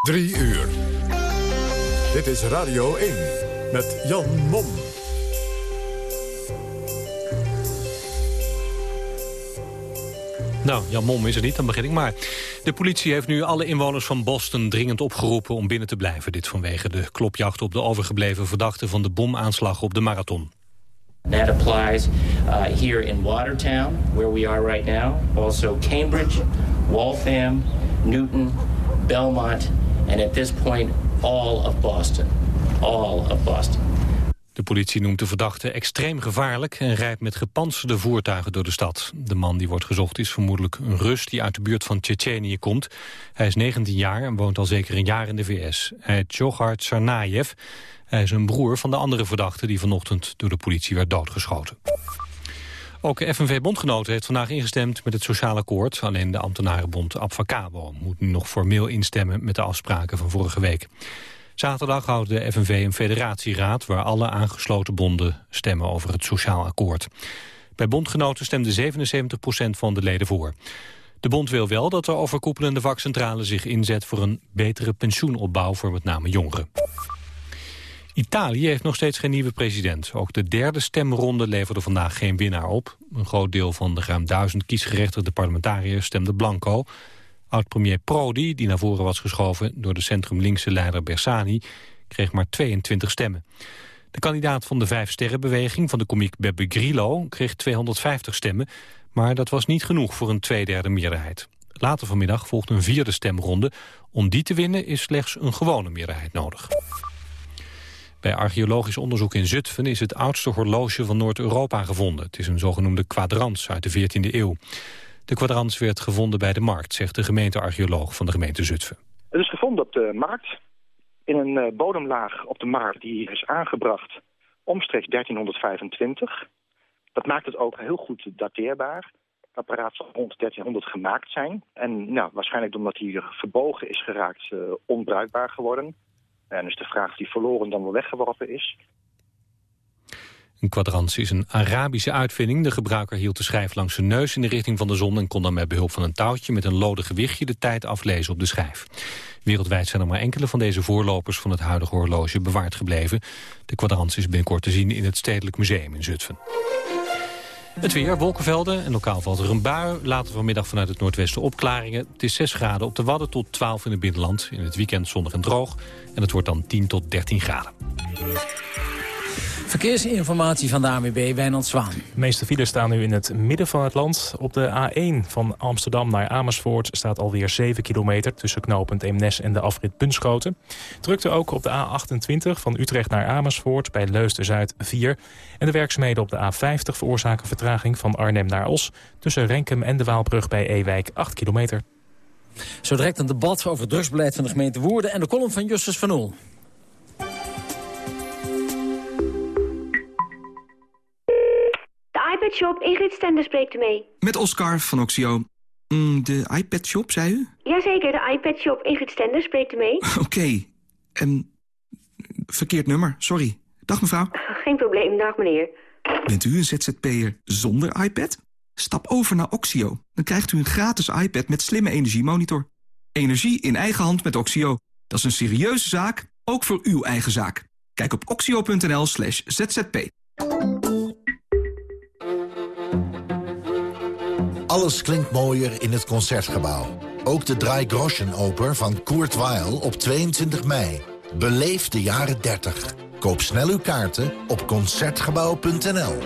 Drie uur. Dit is Radio 1 met Jan Mom. Nou, Jan Mom is er niet, dan begin ik maar. De politie heeft nu alle inwoners van Boston dringend opgeroepen om binnen te blijven. Dit vanwege de klopjacht op de overgebleven verdachten van de bomaanslag op de marathon. That applies uh, here in Watertown, where we are right now. Also Cambridge, Waltham, Newton, Belmont, and at this point all of Boston. All of Boston. De politie noemt de verdachte extreem gevaarlijk en rijdt met gepantserde voertuigen door de stad. De man die wordt gezocht is vermoedelijk een Rus die uit de buurt van Tsjetsjenië komt. Hij is 19 jaar en woont al zeker een jaar in de VS. Hij heet Djokhar. Hij is een broer van de andere verdachte die vanochtend door de politie werd doodgeschoten. Ook FNV-bondgenoten heeft vandaag ingestemd met het sociaal akkoord. Alleen de ambtenarenbond Abfacabo moet nu nog formeel instemmen met de afspraken van vorige week. Zaterdag houdt de FNV een federatieraad waar alle aangesloten bonden stemmen over het sociaal akkoord. Bij bondgenoten stemde 77% van de leden voor. De bond wil wel dat de overkoepelende vakcentrale zich inzet voor een betere pensioenopbouw voor met name jongeren. Italië heeft nog steeds geen nieuwe president. Ook de derde stemronde leverde vandaag geen winnaar op. Een groot deel van de ruim duizend kiesgerechtigde parlementariërs stemde blanco. Oud-premier Prodi, die naar voren was geschoven door de centrum-linkse leider Bersani, kreeg maar 22 stemmen. De kandidaat van de Vijf Sterrenbeweging van de komiek Beppe Grillo kreeg 250 stemmen, maar dat was niet genoeg voor een tweederde meerderheid. Later vanmiddag volgt een vierde stemronde. Om die te winnen is slechts een gewone meerderheid nodig. Bij archeologisch onderzoek in Zutphen is het oudste horloge van Noord-Europa gevonden. Het is een zogenoemde kwadrans uit de 14e eeuw. De kwadrans werd gevonden bij de markt, zegt de gemeentearcheoloog van de gemeente Zutphen. Het is gevonden op de markt, in een eh, bodemlaag op de markt die is aangebracht omstreeks 1325. Dat maakt het ook heel goed dateerbaar. Het apparaat zal rond 1300 gemaakt zijn. En nou, waarschijnlijk omdat hij verbogen is geraakt, uh, onbruikbaar geworden. En is de vraag of die verloren dan wel weggeworpen is. Een kwadrans is een Arabische uitvinding. De gebruiker hield de schijf langs zijn neus in de richting van de zon... en kon dan met behulp van een touwtje met een lode gewichtje de tijd aflezen op de schijf. Wereldwijd zijn er maar enkele van deze voorlopers van het huidige horloge bewaard gebleven. De kwadrans is binnenkort te zien in het Stedelijk Museum in Zutphen. Het weer, wolkenvelden en lokaal valt er een bui. Later vanmiddag vanuit het noordwesten opklaringen. Het is 6 graden op de Wadden tot 12 in het binnenland. In het weekend zonnig en droog. En het wordt dan 10 tot 13 graden. Verkeersinformatie van de ANWB, Wijnand Zwaan. De meeste files staan nu in het midden van het land. Op de A1 van Amsterdam naar Amersfoort staat alweer 7 kilometer... tussen knooppunt Eemnes en de afrit Bunschoten. Drukte ook op de A28 van Utrecht naar Amersfoort bij Leusden-Zuid 4. En de werkzaamheden op de A50 veroorzaken vertraging van Arnhem naar Os... tussen Renkum en de Waalbrug bij Ewijk 8 kilometer. Zo direct een debat over het drugsbeleid van de gemeente Woerden... en de column van Justus van Oel. iPad Shop, Ingrid Stender spreekt u mee. Met Oscar van Oxio. Mm, de iPad Shop, zei u? Jazeker, de iPad Shop, Ingrid Stender spreekt u mee. Oké. Okay. verkeerd nummer, sorry. Dag mevrouw. Geen probleem, dag meneer. Bent u een ZZP'er zonder iPad? Stap over naar Oxio. Dan krijgt u een gratis iPad met slimme energiemonitor. Energie in eigen hand met Oxio. Dat is een serieuze zaak, ook voor uw eigen zaak. Kijk op oxio.nl slash zzp. Alles klinkt mooier in het Concertgebouw. Ook de Drei Groschen Oper van Kurt Weill op 22 mei. Beleef de jaren 30. Koop snel uw kaarten op Concertgebouw.nl.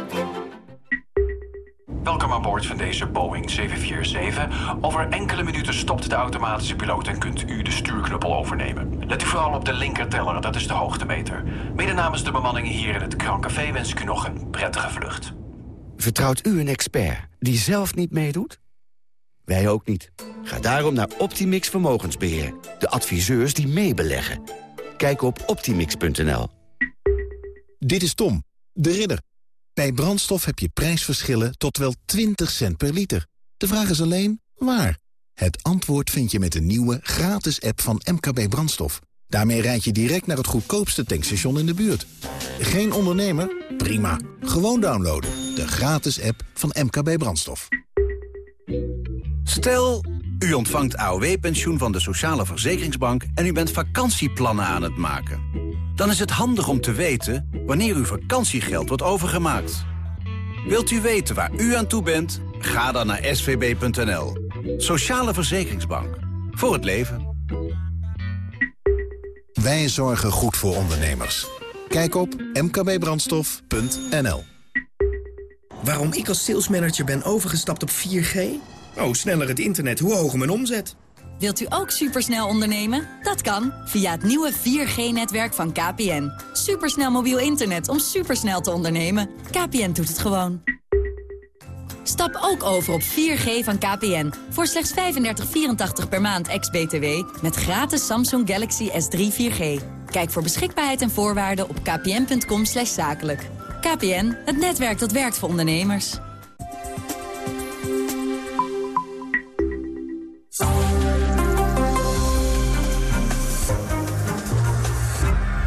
Welkom aan boord van deze Boeing 747. Over enkele minuten stopt de automatische piloot en kunt u de stuurknuppel overnemen. Let u vooral op de linkerteller, dat is de hoogtemeter. Mede namens de bemanning hier in het Krancafé wens ik u nog een prettige vlucht. Vertrouwt u een expert die zelf niet meedoet? Wij ook niet. Ga daarom naar Optimix Vermogensbeheer. De adviseurs die meebeleggen. Kijk op optimix.nl. Dit is Tom, de ridder. Bij brandstof heb je prijsverschillen tot wel 20 cent per liter. De vraag is alleen, waar? Het antwoord vind je met de nieuwe gratis app van MKB Brandstof. Daarmee rijd je direct naar het goedkoopste tankstation in de buurt. Geen ondernemer? Prima. Gewoon downloaden. De gratis app van MKB Brandstof. Stel, U ontvangt AOW-pensioen van de Sociale Verzekeringsbank... en u bent vakantieplannen aan het maken. Dan is het handig om te weten wanneer uw vakantiegeld wordt overgemaakt. Wilt u weten waar u aan toe bent? Ga dan naar svb.nl. Sociale Verzekeringsbank. Voor het leven. Wij zorgen goed voor ondernemers. Kijk op mkbbrandstof.nl Waarom ik als salesmanager ben overgestapt op 4G? Oh, sneller het internet, hoe hoger mijn omzet. Wilt u ook supersnel ondernemen? Dat kan via het nieuwe 4G-netwerk van KPN. Supersnel mobiel internet om supersnel te ondernemen. KPN doet het gewoon. Stap ook over op 4G van KPN. Voor slechts 35,84 per maand ex-BTW. Met gratis Samsung Galaxy S3 4G. Kijk voor beschikbaarheid en voorwaarden op kpn.com zakelijk. KPN, het netwerk dat werkt voor ondernemers.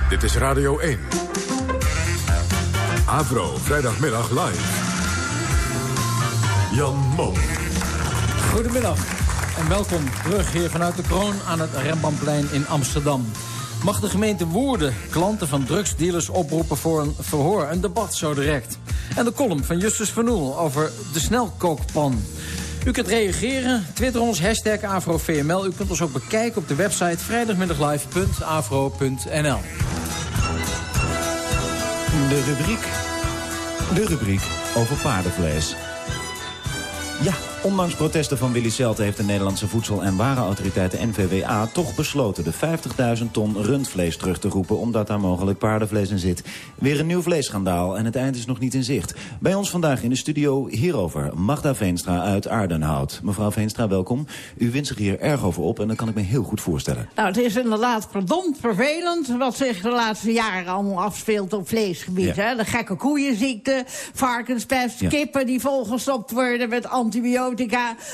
Dit is Radio 1. Avro, vrijdagmiddag live. Jan Mom. Goedemiddag en welkom terug hier vanuit de kroon aan het Rembrandtplein in Amsterdam. Mag de gemeente Woerden klanten van drugsdealers oproepen voor een verhoor, een debat zo direct. En de column van Justus Van Oel over de snelkookpan. U kunt reageren, twitter ons, hashtag AfroVML. U kunt ons ook bekijken op de website vrijdagmiddaglive.afro.nl. De rubriek. De rubriek over paardenvlees. Ja, ondanks protesten van Willy Celte heeft de Nederlandse Voedsel- en Warenautoriteit de NVWA toch besloten de 50.000 ton rundvlees terug te roepen omdat daar mogelijk paardenvlees in zit. Weer een nieuw vleesschandaal en het eind is nog niet in zicht. Bij ons vandaag in de studio hierover Magda Veenstra uit Aardenhout. Mevrouw Veenstra, welkom. U wint zich hier erg over op en dat kan ik me heel goed voorstellen. Nou, het is inderdaad verdomd vervelend wat zich de laatste jaren allemaal afspeelt op vleesgebied. Ja. Hè? De gekke koeienziekte, varkenspest, Ja. kippen die volgestopt worden met antibiotica,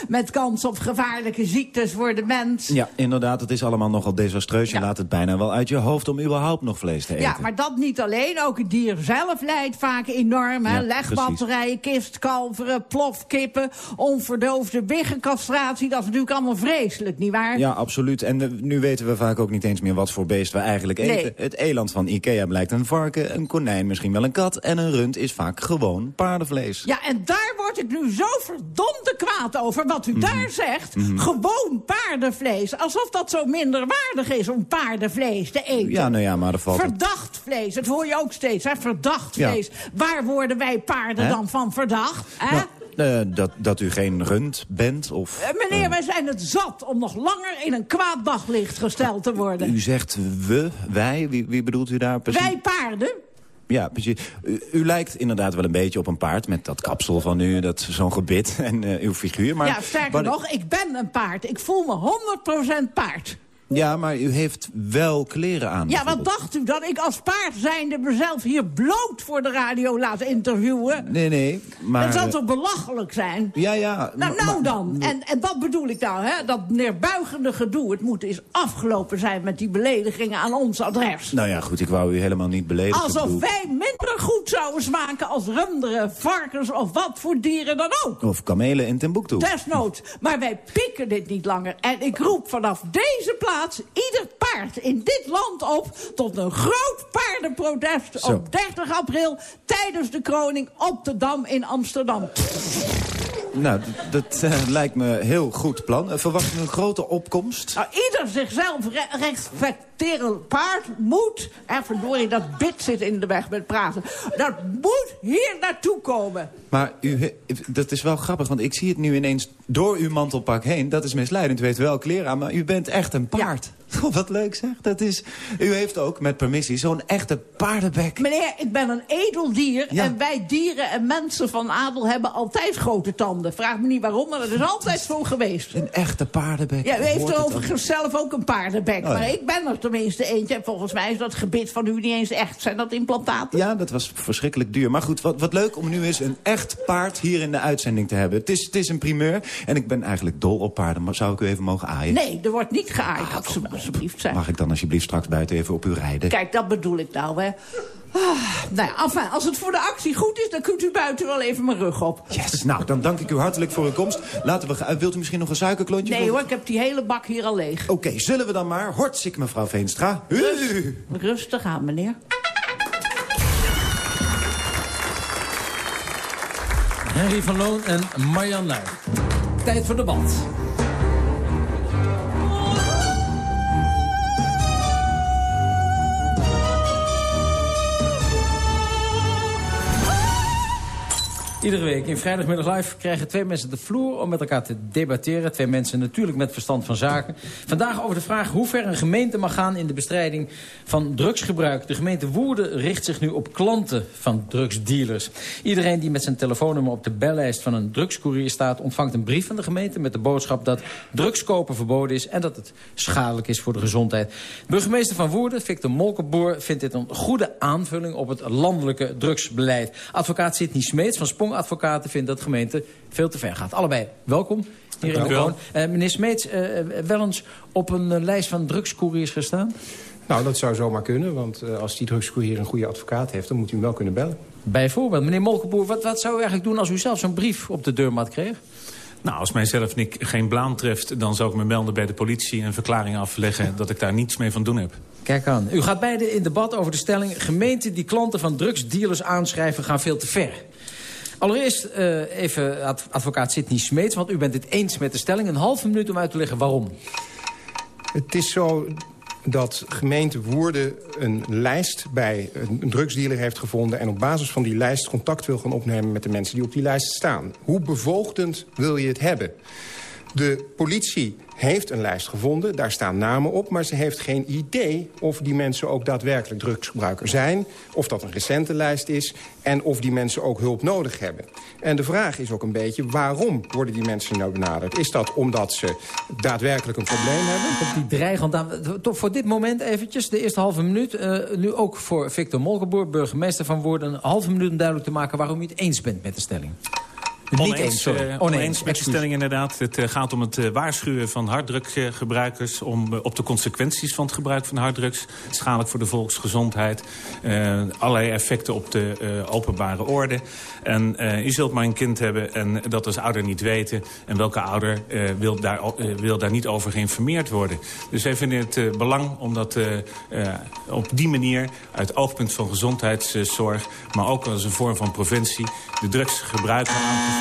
met kans op gevaarlijke ziektes voor de mens. Ja, inderdaad, het is allemaal nogal desastreus. Je laat het bijna wel uit je hoofd om überhaupt nog vlees te eten. Ja, maar dat niet alleen. Ook het dier zelf lijdt vaak enorm. Hè? Ja, Legbatterijen, kistkalveren, plofkippen, onverdoofde biggencastratie. Dat is natuurlijk allemaal vreselijk, nietwaar? Ja, absoluut. En nu weten we vaak ook niet eens meer wat voor beest we eigenlijk Nee. eten. Het eland van Ikea blijkt een varken, een konijn misschien wel een kat... en een rund is vaak gewoon paardenvlees. Ja, en daar word ik nu zo verdomde kwaad over. Wat u daar zegt, Mhm. gewoon paardenvlees. Alsof dat zo minderwaardig is om paardenvlees te eten. Ja, nou ja, maar er valt... Verdacht vlees, dat hoor je ook steeds, hè? Verdacht Ja. vlees. Waar worden wij paarden dan van verdacht? Hè? Nou, eh, dat, dat u geen rund bent of... Eh, Meneer, wij zijn het zat om nog langer in een kwaad daglicht gesteld te worden. U zegt we, wij, wie, wie bedoelt u daar precies? Wij paarden? Ja, precies. U, u lijkt inderdaad wel een beetje op een paard met dat kapsel van u, dat zo'n gebit en eh, uw figuur. Maar ja, sterker nog, ik ben een paard. Ik voel me 100% paard. Ja, maar u heeft wel kleren aan. Ja, wat dacht u? Dat ik als paard zijnde mezelf hier bloot voor de radio laat interviewen? Nee, nee, maar... dat zou toch belachelijk zijn? Ja, ja. Nou, maar- nou dan. En, en dat bedoel ik nou, hè? Dat neerbuigende gedoe. Het moet eens afgelopen zijn met die beledigingen aan ons adres. Nou ja, goed, ik wou u helemaal niet beledigen. Alsof bedoel- wij minder goed zouden smaken als runderen, varkens of wat voor dieren dan ook. Of kamelen in Timbuktu. Desnoods. Maar wij pikken dit niet langer. En ik roep vanaf deze plaats ieder paard in dit land op... tot een groot paardenprotest Zo. op 30 april... tijdens de kroning op de Dam in Amsterdam. Nou, dat eh, lijkt me een heel goed plan. Eh, Verwacht u een grote opkomst? Nou, ieder zichzelf re respecterend paard moet... En verdorie, dat bit zit in de weg met praten. Dat moet hier naartoe komen. Maar u, dat is wel grappig, want ik zie het nu ineens door uw mantelpak heen. Dat is misleidend, u heeft wel kleren aan, maar u bent echt een paard. Oh, wat leuk zeg. Dat is, u heeft ook, met permissie, zo'n echte paardenbek. Meneer, ik ben een edel dier. Ja. En wij dieren en mensen van adel hebben altijd grote tanden. Vraag me niet waarom, maar dat is altijd zo geweest. Een echte paardenbek. Ja, u heeft er overigens zelf ook een paardenbek. Oh, ja. Maar ik ben er tenminste eentje. En volgens mij is dat gebit van u niet eens echt. Zijn dat implantaten? Ja, dat was verschrikkelijk duur. Maar goed, wat, wat leuk om nu eens een echt paard hier in de uitzending te hebben. Het is, het is een primeur. En ik ben eigenlijk dol op paarden, maar zou ik u even mogen aaien? Nee, er wordt niet geaaid, alsjeblieft. Zeg. Mag ik dan alsjeblieft straks buiten even op u rijden? Kijk, dat bedoel ik nou, hè. Ah, nou ja, enfin, als het voor de actie goed is, dan kunt u buiten wel even mijn rug op. Yes, nou, dan dank ik u hartelijk voor uw komst. Laten we gaan. Wilt u misschien nog een suikerklontje? Nee hoor, ik heb die hele bak hier al leeg. Oké, zullen we dan maar? Hortzik, mevrouw Veenstra. Rust, rustig aan, meneer. Henry van Loon en Marjan Luij. Tijd voor debat. Iedere week in Vrijdagmiddag Live krijgen twee mensen de vloer om met elkaar te debatteren. Twee mensen natuurlijk met verstand van zaken. Vandaag over de vraag hoe ver een gemeente mag gaan in de bestrijding van drugsgebruik. De gemeente Woerden richt zich nu op klanten van drugsdealers. Iedereen die met zijn telefoonnummer op de bellijst van een drugscourier staat... ontvangt een brief van de gemeente met de boodschap dat drugskopen verboden is... en dat het schadelijk is voor de gezondheid. Burgemeester van Woerden, Victor Molkenboer, vindt dit een goede aanvulling op het landelijke drugsbeleid. Advocaat Sidney Smeets van Sprong advocaten vinden dat de gemeente veel te ver gaat. Allebei welkom hier in de kroon. Uh, meneer Smeets, uh, wel eens op een uh, lijst van drugscouriers gestaan? Nou, dat zou zomaar kunnen, want als die drugscourier een goede advocaat heeft... dan moet u hem wel kunnen bellen. Bijvoorbeeld. Meneer Molkenboer, wat, wat zou u eigenlijk doen als u zelf zo'n brief op de deurmat kreeg? Nou, als mijzelf niet, geen blaam treft, dan zou ik me melden bij de politie... en een verklaring afleggen dat ik daar niets mee van doen heb. Kijk aan. U gaat beide in debat over de stelling... gemeenten die klanten van drugsdealers aanschrijven gaan veel te ver. Allereerst uh, even advocaat Sidney Smeets, want u bent het eens met de stelling. Een halve minuut om uit te leggen waarom. Het is zo dat gemeente Woerden een lijst bij een drugsdealer heeft gevonden... en op basis van die lijst contact wil gaan opnemen met de mensen die op die lijst staan. Hoe bevoogdend wil je het hebben? De politie heeft een lijst gevonden, daar staan namen op... maar ze heeft geen idee of die mensen ook daadwerkelijk drugsgebruiker zijn... of dat een recente lijst is en of die mensen ook hulp nodig hebben. En de vraag is ook een beetje, waarom worden die mensen nou benaderd? Is dat omdat ze daadwerkelijk een probleem hebben? Op die dreigend Toch voor dit moment eventjes, de eerste halve minuut... Uh, nu ook voor Victor Molkenboer, burgemeester van Woerden... een halve minuut om duidelijk te maken waarom u het eens bent met de stelling. Oneens, uh, oneens, oneens met de stelling inderdaad. Het uh, gaat om het uh, waarschuwen van harddrukgebruikers... om op de consequenties van het gebruik van harddrugs... schadelijk voor de volksgezondheid... allerlei effecten op de openbare orde. En u zult maar een kind hebben en dat als ouder niet weten... en welke ouder wil, daar, wil daar niet over geïnformeerd worden. Dus wij vinden het belang om dat op die manier... uit oogpunt van gezondheidszorg... maar ook als een vorm van preventie... de drugsgebruiker aan te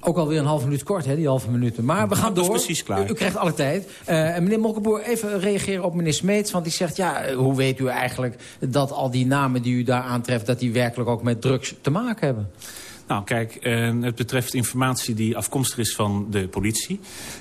ook alweer een half minuut kort, hè, die halve minuten. Maar we gaan door. precies klaar. U, krijgt alle tijd. Uh, meneer Molkenboer, even reageren op meneer Smeets. Want die zegt, ja, hoe weet u eigenlijk dat al die namen die u daar aantreft... dat die werkelijk ook met drugs te maken hebben? Nou, kijk, uh, het betreft informatie die afkomstig is van de politie.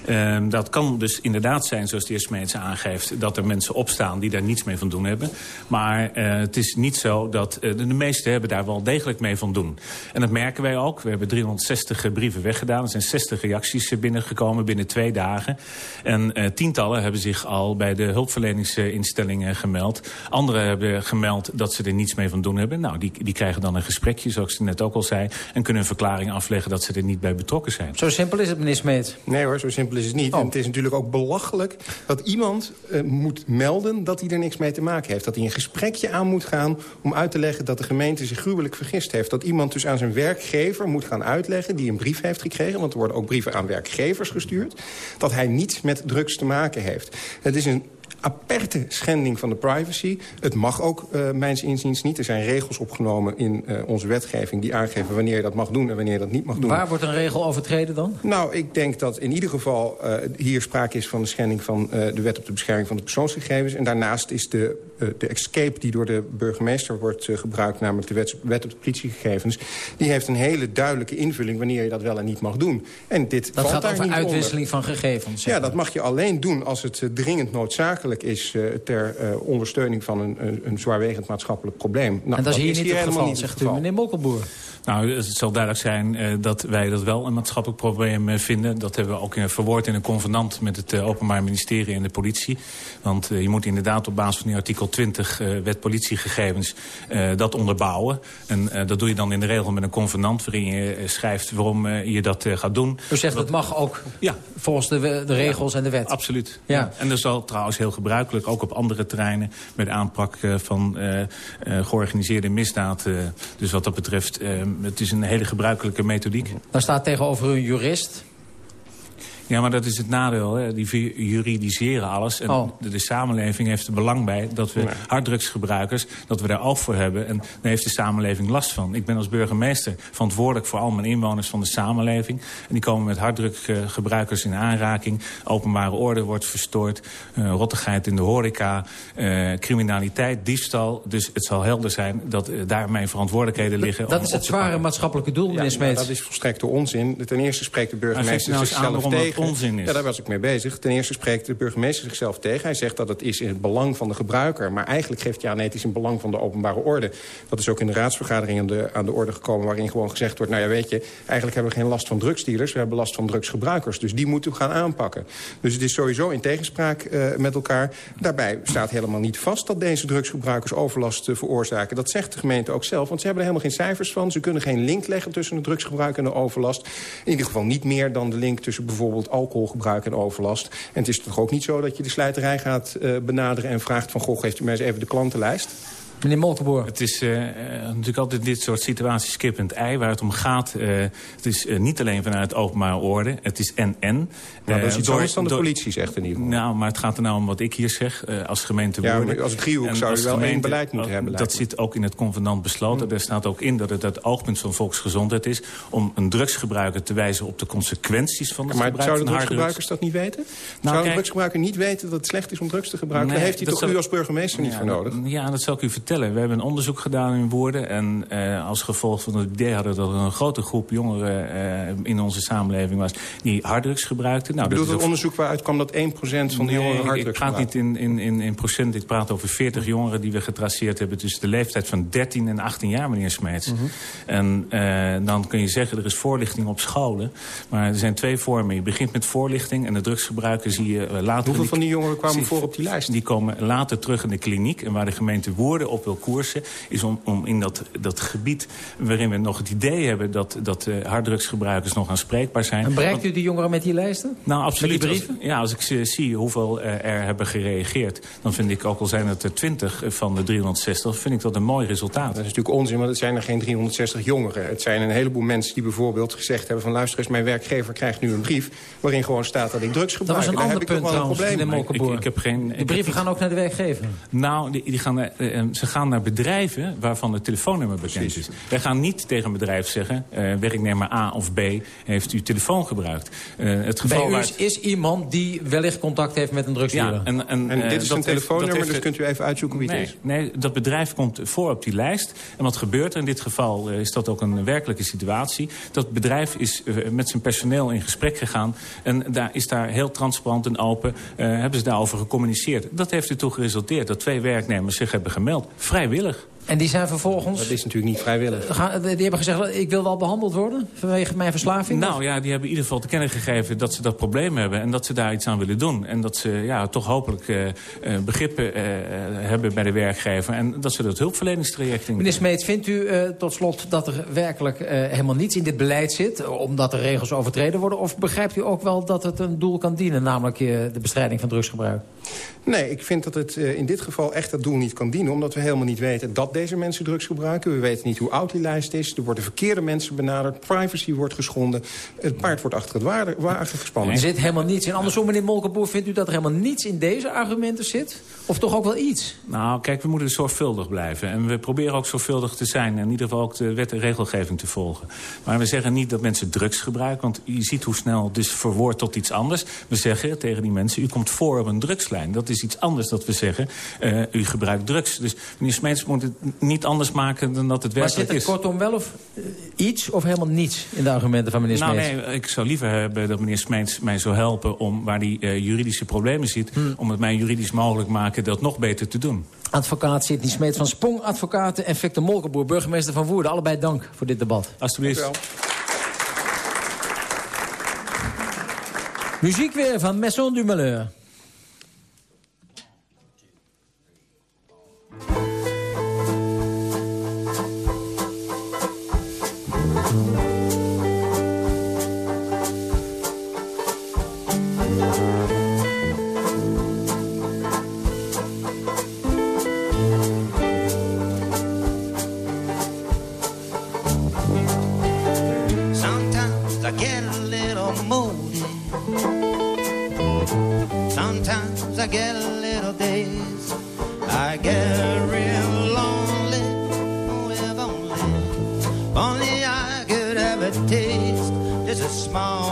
Uh, dat kan dus inderdaad zijn, zoals de heer Smeets aangeeft... dat er mensen opstaan die daar niets mee van doen hebben. Maar uh, het is niet zo dat... de, de meesten hebben daar wel degelijk mee van doen. En dat merken wij ook. We hebben 360 brieven weggedaan. Er zijn 60 reacties binnengekomen binnen twee dagen. En tientallen hebben zich al bij de hulpverleningsinstellingen gemeld. Anderen hebben gemeld dat ze er niets mee van doen hebben. Nou, die, die krijgen dan een gesprekje, zoals ik net ook al zei en kunnen een verklaring afleggen dat ze er niet bij betrokken zijn. Zo simpel is het, meneer Smeet. Nee hoor, zo simpel is het niet. Oh. En het is natuurlijk ook belachelijk dat iemand uh, moet melden dat hij er niks mee te maken heeft. Dat hij een gesprekje aan moet gaan om uit te leggen dat de gemeente zich gruwelijk vergist heeft. Dat iemand dus aan zijn werkgever moet gaan uitleggen, die een brief heeft gekregen, want er worden ook brieven aan werkgevers gestuurd, dat hij niets met drugs te maken heeft. Het is een aperte schending van de privacy. Het mag ook, uh, mijns inziens, niet. Er zijn regels opgenomen in uh, onze wetgeving... die aangeven wanneer je dat mag doen en wanneer je dat niet mag doen. Waar wordt een regel overtreden dan? Nou, ik denk dat in ieder geval uh, hier sprake is van de schending... van de wet op de bescherming van de persoonsgegevens. En daarnaast is de, de escape die door de burgemeester wordt gebruikt... namelijk de wet, wet, op de politiegegevens... die heeft een hele duidelijke invulling wanneer je dat wel en niet mag doen. En dit dat gaat over uitwisseling onder. van gegevens. Ja, dat mag je alleen doen als het dringend noodzakelijk is... Ter ondersteuning van een, een, een, zwaarwegend maatschappelijk probleem. Nou, en dat is hier, niet, het geval, niet zegt u, meneer Mokkelboer. Nou, het zal duidelijk zijn uh, dat wij dat wel een maatschappelijk probleem uh, vinden. Dat hebben we ook in, verwoord in een convenant met het Openbaar Ministerie en de politie. Want je moet inderdaad op basis van die artikel 20 wet politiegegevens dat onderbouwen. En dat doe je dan in de regel met een convenant waarin je schrijft waarom je dat gaat doen. U zegt dat mag ook ja. volgens de, de regels ja, en de wet? Absoluut. Ja. ja. En dat is al trouwens heel gebruikelijk, ook op andere terreinen... met aanpak van georganiseerde misdaad. dus wat dat betreft het is een hele gebruikelijke methodiek. Daar staat tegenover een jurist ja, maar dat is het nadeel. Hè. Die juridiseren alles. En oh. de, de, samenleving heeft er belang bij dat we harddrugsgebruikers... dat we daar oog voor hebben. En daar heeft de samenleving last van. Ik ben als burgemeester verantwoordelijk voor al mijn inwoners van de samenleving. En die komen met harddruggebruikers in aanraking. Openbare orde wordt verstoord. Uh, rottigheid in de horeca. Uh, criminaliteit, diefstal. Dus het zal helder zijn dat uh, daar mijn verantwoordelijkheden liggen. Dat is het zware maatschappelijke doel, meneer ja, Smeets. Dat is volstrekte onzin. Ten eerste spreekt de burgemeester nou zichzelf tegen onzin is. Ja, daar was ik mee bezig. Ten eerste spreekt de burgemeester zichzelf tegen. Hij zegt dat het is in het belang van de gebruiker. Maar eigenlijk geeft hij aan, het is in het belang van de openbare orde. Dat is ook in de raadsvergadering aan de, aan de orde gekomen... waarin gewoon gezegd wordt, nou ja, weet je... eigenlijk hebben we geen last van drugsdealers. We hebben last van drugsgebruikers. Dus die moeten we gaan aanpakken. Dus het is sowieso in tegenspraak uh, met elkaar. Daarbij staat helemaal niet vast dat deze drugsgebruikers overlast uh, veroorzaken. Dat zegt de gemeente ook zelf, want ze hebben er helemaal geen cijfers van. Ze kunnen geen link leggen tussen de drugsgebruik en de overlast. In ieder geval niet meer dan de link tussen bijvoorbeeld alcoholgebruik en overlast. En het is toch ook niet zo dat je de slijterij gaat uh, benaderen... en vraagt van, goh, geeft u mij eens even de klantenlijst? Meneer Molkenboer. Het is uh, natuurlijk altijd dit soort situaties kip en het ei waar het om gaat. Uh, het is uh, niet alleen vanuit openbare orde. Het is en-en. Nou, dat is iets anders dan de politie zegt in ieder geval. Nou, maar het gaat er nou om wat ik hier zeg als gemeente Ja, als driehoek zou je wel gemeente, één beleid moeten hebben. Dat zit ook in het convenant besloten. Mm. Daar staat ook in dat het het oogpunt van volksgezondheid is... om een drugsgebruiker te wijzen op de consequenties van het maar gebruik zouden drugsgebruikers dat niet weten? Nou, zou een drugsgebruiker niet weten dat het slecht is om drugs te gebruiken? Nee, Daar heeft hij toch u als burgemeester niet voor nodig? Ja, dat zal ik u vertellen. We hebben een onderzoek gedaan in Woerden. En uh, als gevolg van het idee hadden dat er een grote groep jongeren uh, in onze samenleving was... die harddrugs gebruikten. Nou, bedoelt het onderzoek waaruit kwam dat 1% van de jongeren harddrugs ik praat niet in, in, in, in procent. Ik praat over 40 jongeren die we getraceerd hebben... tussen de leeftijd van 13 en 18 jaar, meneer Smeets. Mm -hmm. En uh, dan kun je zeggen, er is voorlichting op scholen. Maar er zijn twee vormen. Je begint met voorlichting en de drugsgebruiker zie je later... Hoeveel van die jongeren kwamen voor op die lijst? Die komen later terug in de kliniek. En waar de gemeente Woerden op wil koersen is om, om in dat, dat gebied waarin we nog het idee hebben... dat, dat uh, harddrugsgebruikers nog aanspreekbaar zijn. En bereikt u die jongeren met die lijsten? Nou, absoluut. Als, ja, als ik zie hoeveel uh, er hebben gereageerd... dan vind ik, ook al zijn het er 20 van de 360... vind ik dat een mooi resultaat. Dat is natuurlijk onzin, want het zijn er geen 360 jongeren. Het zijn een heleboel mensen die bijvoorbeeld gezegd hebben... van luister eens, mijn werkgever krijgt nu een brief... waarin gewoon staat dat ik drugs gebruik. Dat was een ander punt trouwens, ik, ik, heb geen, De brieven gaan ook naar de werkgever? Nou, die, die gaan naar, uh, ze gaan naar bedrijven waarvan het telefoonnummer bekend is. Wij gaan niet tegen een bedrijf zeggen... Uh, werknemer A of B heeft uw telefoon gebruikt. Uh, het geval Bij u is, is, iemand die wellicht contact heeft met een drugsdealer? Ja, en, en, en dit is een telefoonnummer, heeft, dus kunt u even uitzoeken wie nee, het is? Nee, dat bedrijf komt voor op die lijst. En wat gebeurt er in dit geval, is dat ook een werkelijke situatie. Dat bedrijf is met zijn personeel in gesprek gegaan... en daar is daar heel transparant en open... hebben ze daarover gecommuniceerd. Dat heeft ertoe geresulteerd dat twee werknemers zich hebben gemeld. Vrijwillig. En die zijn vervolgens... Dat is natuurlijk niet vrijwillig. Die hebben gezegd, ik wil wel behandeld worden vanwege mijn verslaving? Nou ja, die hebben in ieder geval te kennen gegeven dat ze dat probleem hebben. En dat ze daar iets aan willen doen. En dat ze ja, toch hopelijk uh, begrippen uh, hebben bij de werkgever. En dat ze dat hulpverleningstraject in. Meneer Smeet, vindt u tot slot dat er werkelijk helemaal niets in dit beleid zit? Omdat de regels overtreden worden? Of begrijpt u ook wel dat het een doel kan dienen? Namelijk de bestrijding van drugsgebruik? Nee, ik vind dat het in dit geval echt dat doel niet kan dienen. Omdat we helemaal niet weten dat deze mensen drugs gebruiken. We weten niet hoe oud die lijst is. Er worden verkeerde mensen benaderd. Privacy wordt geschonden. Het paard wordt achter het wagen gespannen. Er zit helemaal niets in. Andersom, meneer Molkenboer, vindt u dat er helemaal niets in deze argumenten zit? Of toch ook wel iets? Nou, kijk, we moeten zorgvuldig blijven. En we proberen ook zorgvuldig te zijn. En in ieder geval ook de wet en regelgeving te volgen. Maar we zeggen niet dat mensen drugs gebruiken. Want je ziet hoe snel het dus verwoord tot iets anders. We zeggen tegen die mensen, u komt voor op een drugslijst. Zijn. Dat is iets anders dat we zeggen, uh, u gebruikt drugs. Dus meneer Smeets moet het niet anders maken dan dat het werkelijk is. Maar zit er kortom wel of uh, iets of helemaal niets in de argumenten van meneer Smeets? Nou nee, ik zou liever hebben dat meneer Smeets mij zou helpen... om waar hij uh, juridische problemen ziet... Hmm. om het mij juridisch mogelijk maken dat nog beter te doen. Advocaat Sidney Smeets van Spong Advocaten... en Victor Molkenboer, burgemeester van Woerden. Allebei dank voor dit debat. Alsjeblieft. Muziek weer van Maison du Malheur. small.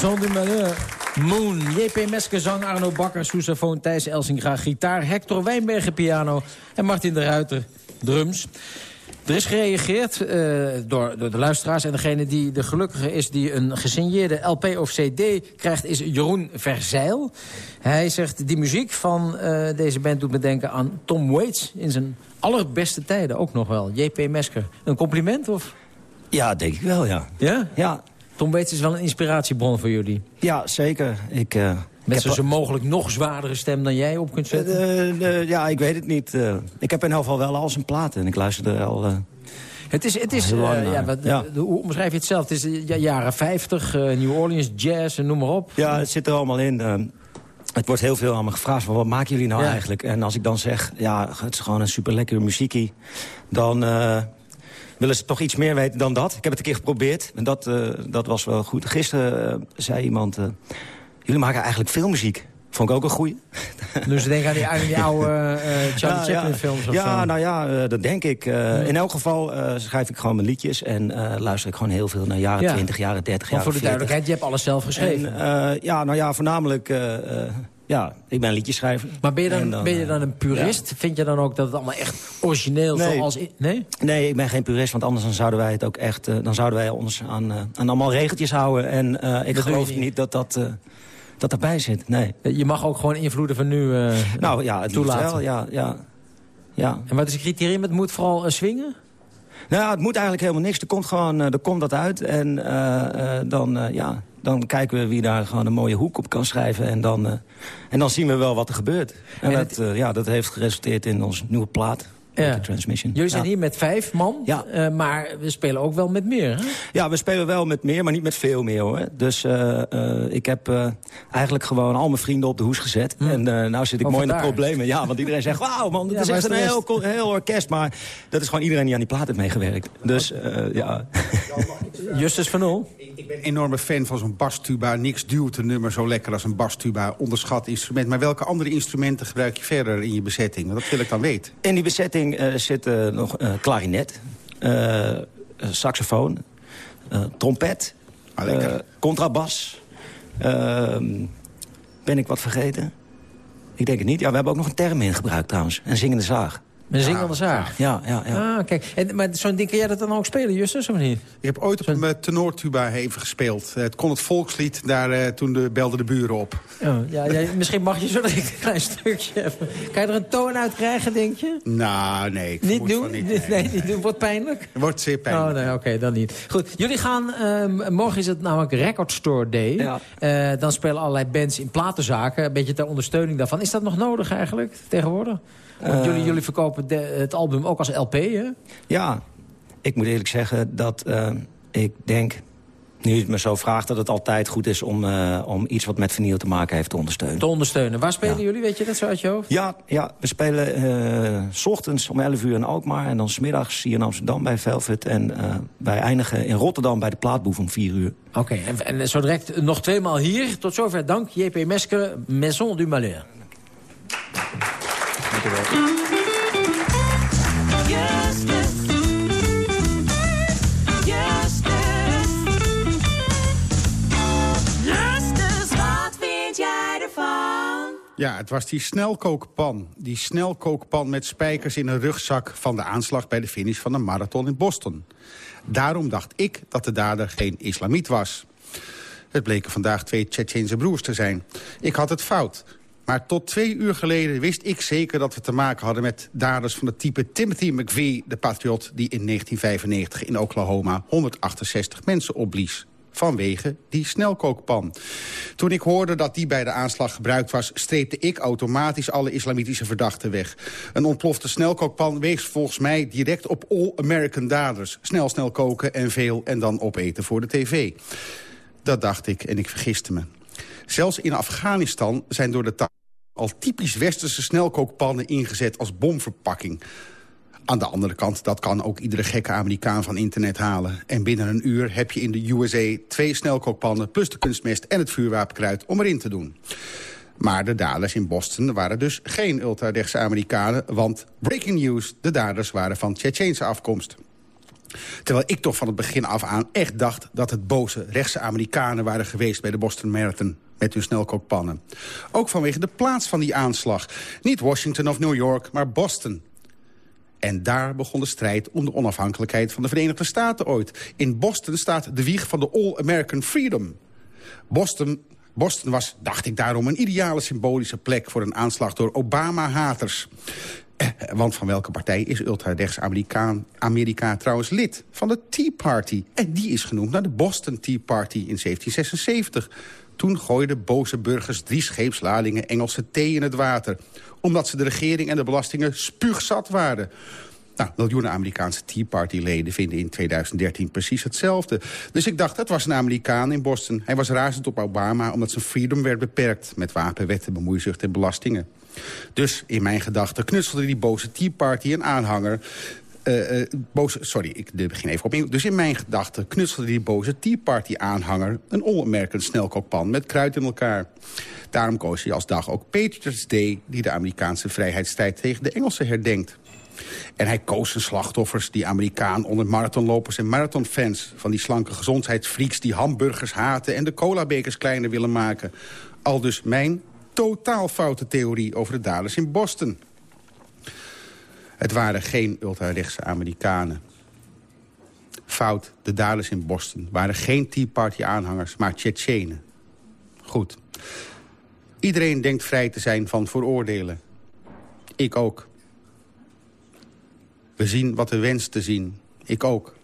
Du Malheur. Moon, JP Meske zang, Arno Bakker, sousaphone, Thijs Elsinga, gitaar... Hector Wijnbergen, piano en Martin de Ruiter, drums. Er is gereageerd uh, door, door de luisteraars. En degene die de gelukkige is die een gesigneerde LP of CD krijgt... is Jeroen Verzeil. Hij zegt, die muziek van uh, deze band doet me denken aan Tom Waits... in zijn allerbeste tijden ook nog wel. JP Mesker. Een compliment of... Ja, denk ik wel, ja. Ja? Ja. Tom Waits is wel een inspiratiebron voor jullie. Ja, zeker. Ik, uh, Met zo'n mogelijk nog zwaardere stem dan jij op kunt zetten? Uh, uh, ja, ik weet het niet. ik heb in elk geval wel al zijn platen en ik luisterde al... het is, het is ja, wat, ja. hoe omschrijf je het zelf? Het is jaren 50, New Orleans, jazz en noem maar op. Ja, het zit er allemaal in. het wordt heel veel aan me gevraagd van wat maken jullie nou ja. eigenlijk? En als ik dan zeg, ja, het is gewoon een super lekkere muziekie... dan willen ze toch iets meer weten dan dat. Ik heb het een keer geprobeerd en dat, uh, dat was wel goed. Gisteren uh, zei iemand, uh, jullie maken eigenlijk filmmuziek. Vond ik ook een goeie. Dus denk aan die, aan die oude uh, Charlie Chaplin films of Ja, zo. nou ja, uh, dat denk ik. Uh, in elk geval schrijf ik gewoon mijn liedjes... en luister ik gewoon heel veel naar jaren ja. 20, jaren 30, maar jaren voor de 40. duidelijkheid, je hebt alles zelf geschreven. En, ja, nou ja, voornamelijk... ja, ik ben liedjeschrijver. Maar ben je dan, dan ben je dan een purist? Ja. Vind je dan ook dat het allemaal echt origineel nee. zoals... Nee? Nee, ik ben geen purist, want anders dan zouden wij het ook echt... dan zouden wij ons aan, aan allemaal regeltjes houden. En ik dat geloof niet. niet dat dat dat erbij zit. Nee. Je mag ook gewoon invloeden van nu Nou ja, het toelaten. wel. Ja, ja, ja. En wat is het criterium? Het moet vooral swingen? Nou ja, het moet eigenlijk helemaal niks. Er komt, gewoon, er komt dat uit. En dan, ja, dan kijken we wie daar gewoon een mooie hoek op kan schrijven. En dan, en dan zien we wel wat er gebeurt. En, en dat, het... ja, dat heeft geresulteerd in onze nieuwe plaat. Ja. Transmission. Jullie zijn ja. hier met vijf man, ja. uh, maar we spelen ook wel met meer, hè? Ja, we spelen wel met meer, maar niet met veel meer, hoor. Dus uh, uh, ik heb eigenlijk gewoon al mijn vrienden op de hoes gezet. Hm. En nou zit ik oh, mooi in de problemen. Ja, want iedereen zegt, wauw man, dat is echt een heel, heel orkest. Maar dat is gewoon iedereen die aan die plaat heeft meegewerkt. Dus ja... Justus van Oel? Ik ben een enorme fan van zo'n bastuba. Niks duwt een nummer zo lekker als een bastuba. Onderschat instrument. Maar welke andere instrumenten gebruik je verder in je bezetting? Want dat wil ik dan weten. In die bezetting uh, zit uh, nog uh, klarinet, saxofoon, trompet, ah, contrabas. Ehm, ben ik wat vergeten? Ik denk het niet. Ja, we hebben ook nog een term in gebruikt trouwens. Een zingende zaag. Een zingende zaag? Ja, ja, ja. Ah, kijk. En, maar zo'n ding, kan jij dat dan ook spelen, Justus, of niet? Ik heb ooit op een tenortuba even gespeeld. Het kon het volkslied, daar uh, toen de, belden de buren op. Oh, ja, ja, misschien mag je zo een klein stukje even. Kan je er een toon uit krijgen, denk je? Nou, nee. Ik niet doen? Niet, nee, nee, niet doen. Wordt pijnlijk? Het wordt zeer pijnlijk. Oh, nee, oké, okay, dan niet. Goed, jullie gaan... Uh, morgen is het namelijk Record Store Day. Ja. Uh, dan spelen allerlei bands in platenzaken. Een beetje ter ondersteuning daarvan. Is dat nog nodig eigenlijk, tegenwoordig? Want jullie, jullie verkopen de, het album ook als LP, hè? Ja, ik moet eerlijk zeggen dat uh, ik denk... nu je het me zo vraagt, dat het altijd goed is om, uh, om iets wat met vinyl te maken heeft te ondersteunen. Te ondersteunen. Waar spelen ja. jullie, weet je dat zo uit je hoofd? Ja, ja we spelen uh, s ochtends om 11 uur in Alkmaar... en dan smiddags hier in Amsterdam bij Velvet... en wij eindigen in Rotterdam bij de Plaatboef om 4 uur. Oké, okay, en, en zo direct nog tweemaal hier. Tot zover dank, JP Mesker, Maison du Malheur. Ja, het was die snelkookpan. Die snelkookpan met spijkers in een rugzak... van de aanslag bij de finish van de marathon in Boston. Daarom dacht ik dat de dader geen islamiet was. Het bleken vandaag twee Tsjetsjense broers te zijn. Ik had het fout. Maar tot twee uur geleden wist ik zeker dat we te maken hadden... met daders van het type Timothy McVeigh, de patriot... die in 1995 in Oklahoma 168 mensen opblies vanwege die snelkookpan. Toen ik hoorde dat die bij de aanslag gebruikt was... streepte ik automatisch alle islamitische verdachten weg. Een ontplofte snelkookpan wees volgens mij direct op all-American daders. Snel, snel koken en veel en dan opeten voor de tv. Dat dacht ik en ik vergiste me. Zelfs in Afghanistan zijn door de al typisch westerse snelkookpannen ingezet als bomverpakking. Aan de andere kant, dat kan ook iedere gekke Amerikaan van internet halen. En binnen een uur heb je in de USA twee snelkookpannen... plus de kunstmest en het vuurwapenkruid om erin te doen. Maar de daders in Boston waren dus geen ultrarechtse Amerikanen... want breaking news, de daders waren van Tsjetsjeense afkomst. Terwijl ik toch van het begin af aan echt dacht... dat het boze rechtse Amerikanen waren geweest bij de Boston Marathon met hun snelkookpannen. Ook vanwege de plaats van die aanslag. Niet Washington of New York, maar Boston. En daar begon de strijd om de onafhankelijkheid van de Verenigde Staten ooit. In Boston staat de wieg van de All-American Freedom. Boston, Boston was, dacht ik daarom, een ideale symbolische plek... voor een aanslag door Obama-haters. Eh, want van welke partij is ultrarechts Amerika trouwens lid? Van de Tea Party. En die is genoemd naar de Boston Tea Party in 1776. Toen gooiden boze burgers drie scheepsladingen Engelse thee in het water. Omdat ze de regering en de belastingen spuugzat waren. Nou, miljoenen Amerikaanse Tea Party-leden vinden in 2013 precies hetzelfde. Dus ik dacht, dat was een Amerikaan in Boston. Hij was razend op Obama omdat zijn freedom werd beperkt... met wapenwetten, bemoeizucht en belastingen. Dus in mijn gedachten knutselde die boze Tea Party een aanhanger... Uh, uh, boze, sorry, ik begin even opnieuw. Dus in mijn gedachten knutselde die boze Tea Party-aanhanger... een onopmerkend snelkookpan met kruid in elkaar. Daarom koos hij als dag ook Patriots Day... die de Amerikaanse vrijheidsstrijd tegen de Engelsen herdenkt. En hij koos zijn slachtoffers, die Amerikaan onder marathonlopers en marathonfans... van die slanke gezondheidsfreaks die hamburgers haten... en de colabekers kleiner willen maken. Al dus mijn totaal foute theorie over de daders in Boston. Het waren geen ultrarechtse Amerikanen. Fout, de daders in Boston waren geen Tea Party-aanhangers, maar Tsjetsjenen. Goed. Iedereen denkt vrij te zijn van vooroordelen. Ik ook. We zien wat we wensen te zien. Ik ook.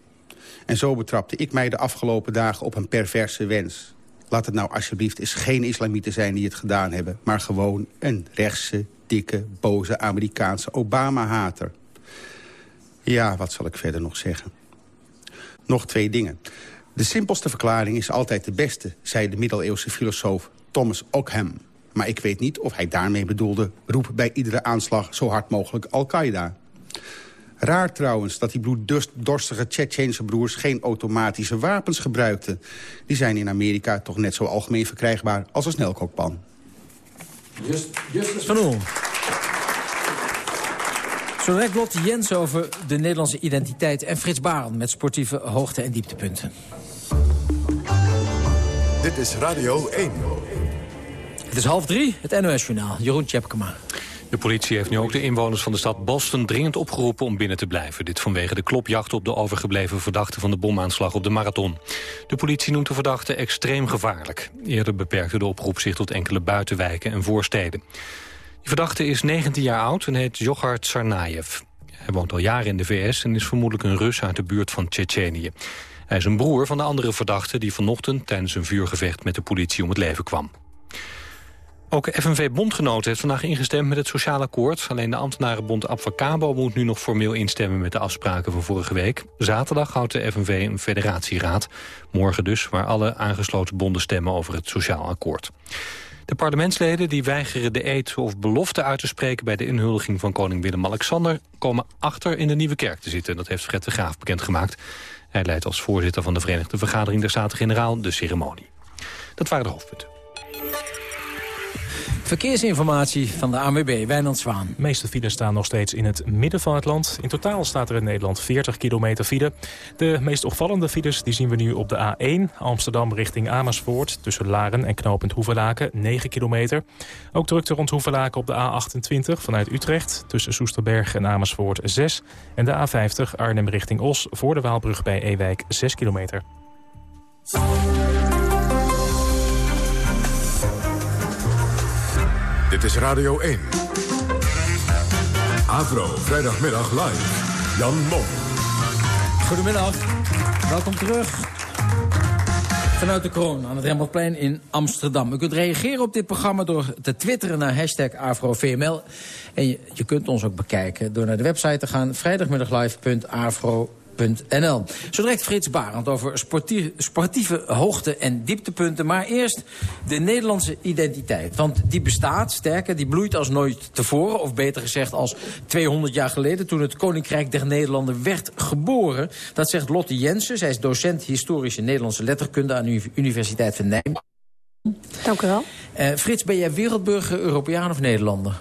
En zo betrapte ik mij de afgelopen dagen op een perverse wens. Laat het nou alsjeblieft eens geen islamieten zijn die het gedaan hebben... maar gewoon een rechtse, dikke, boze Amerikaanse Obama-hater. Ja, wat zal ik verder nog zeggen? Nog twee dingen. De simpelste verklaring is altijd de beste, zei de middeleeuwse filosoof Thomas Ockham. Maar ik weet niet of hij daarmee bedoelde... roep bij iedere aanslag zo hard mogelijk Al-Qaeda. Raar trouwens dat die bloeddorstige Tsjetsjense broers... geen automatische wapens gebruikten. Die zijn in Amerika toch net zo algemeen verkrijgbaar als een snelkookpan. Just. Zo direct Lotte Jens over de Nederlandse identiteit... en Frits Barend met sportieve hoogte- en dieptepunten. Dit is Radio 1. Het is half drie, het NOS-journaal. Jeroen Tjepkema. De politie heeft nu ook de inwoners van de stad Boston dringend opgeroepen om binnen te blijven. Dit vanwege de klopjacht op de overgebleven verdachte van de bomaanslag op de marathon. De politie noemt de verdachte extreem gevaarlijk. Eerder beperkte de oproep zich tot enkele buitenwijken en voorsteden. Die verdachte is 19 jaar oud en heet Jogar Tsarnaev. Hij woont al jaren in de VS en is vermoedelijk een Rus uit de buurt van Tsjetsjenië. Hij is een broer van de andere verdachte die vanochtend tijdens een vuurgevecht met de politie om het leven kwam. Ook FNV Bondgenoten heeft vandaag ingestemd met het sociaal akkoord. Alleen de ambtenarenbond Abfacabo moet nu nog formeel instemmen met de afspraken van vorige week. Zaterdag houdt de FNV een federatieraad. Morgen dus, waar alle aangesloten bonden stemmen over het sociaal akkoord. De parlementsleden die weigeren de eed of belofte uit te spreken... bij de inhuldiging van koning Willem-Alexander... komen achter in de Nieuwe Kerk te zitten. Dat heeft Fred de Graaf bekendgemaakt. Hij leidt als voorzitter van de Verenigde Vergadering der Staten-Generaal de ceremonie. Dat waren de hoofdpunten. Verkeersinformatie van de ANWB, Wijnand Zwaan. De meeste files staan nog steeds in het midden van het land. In totaal staat er in Nederland 40 kilometer file. De meest opvallende files die zien we nu op de A1. Amsterdam richting Amersfoort. Tussen Laren en knooppunt Hoevelaken, 9 kilometer. Ook drukte rond Hoevelaken op de A28 vanuit Utrecht. Tussen Soesterberg en Amersfoort 6. En de A50 Arnhem richting Os voor de Waalbrug bij Ewijk 6 kilometer. Dit is Radio 1. Avro, vrijdagmiddag live. Jan Mom. Goedemiddag, welkom terug. Vanuit de kroon aan het Rembrandtplein in Amsterdam. U kunt reageren op dit programma door te twitteren naar hashtag AfroVML. En je, kunt ons ook bekijken door naar de website te gaan... vrijdagmiddaglive.afro NL. Zo direct Frits Barend over sportieve, sportieve hoogte- en dieptepunten. Maar eerst de Nederlandse identiteit. Want die bestaat, sterker, die bloeit als nooit tevoren. Of beter gezegd als 200 jaar geleden... toen het Koninkrijk der Nederlanden werd geboren. Dat zegt Lotte Jensen. Zij is docent historische Nederlandse letterkunde... aan de Universiteit van Nijmegen. Dank u wel. Uh, Frits, ben jij wereldburger, Europeaan of Nederlander?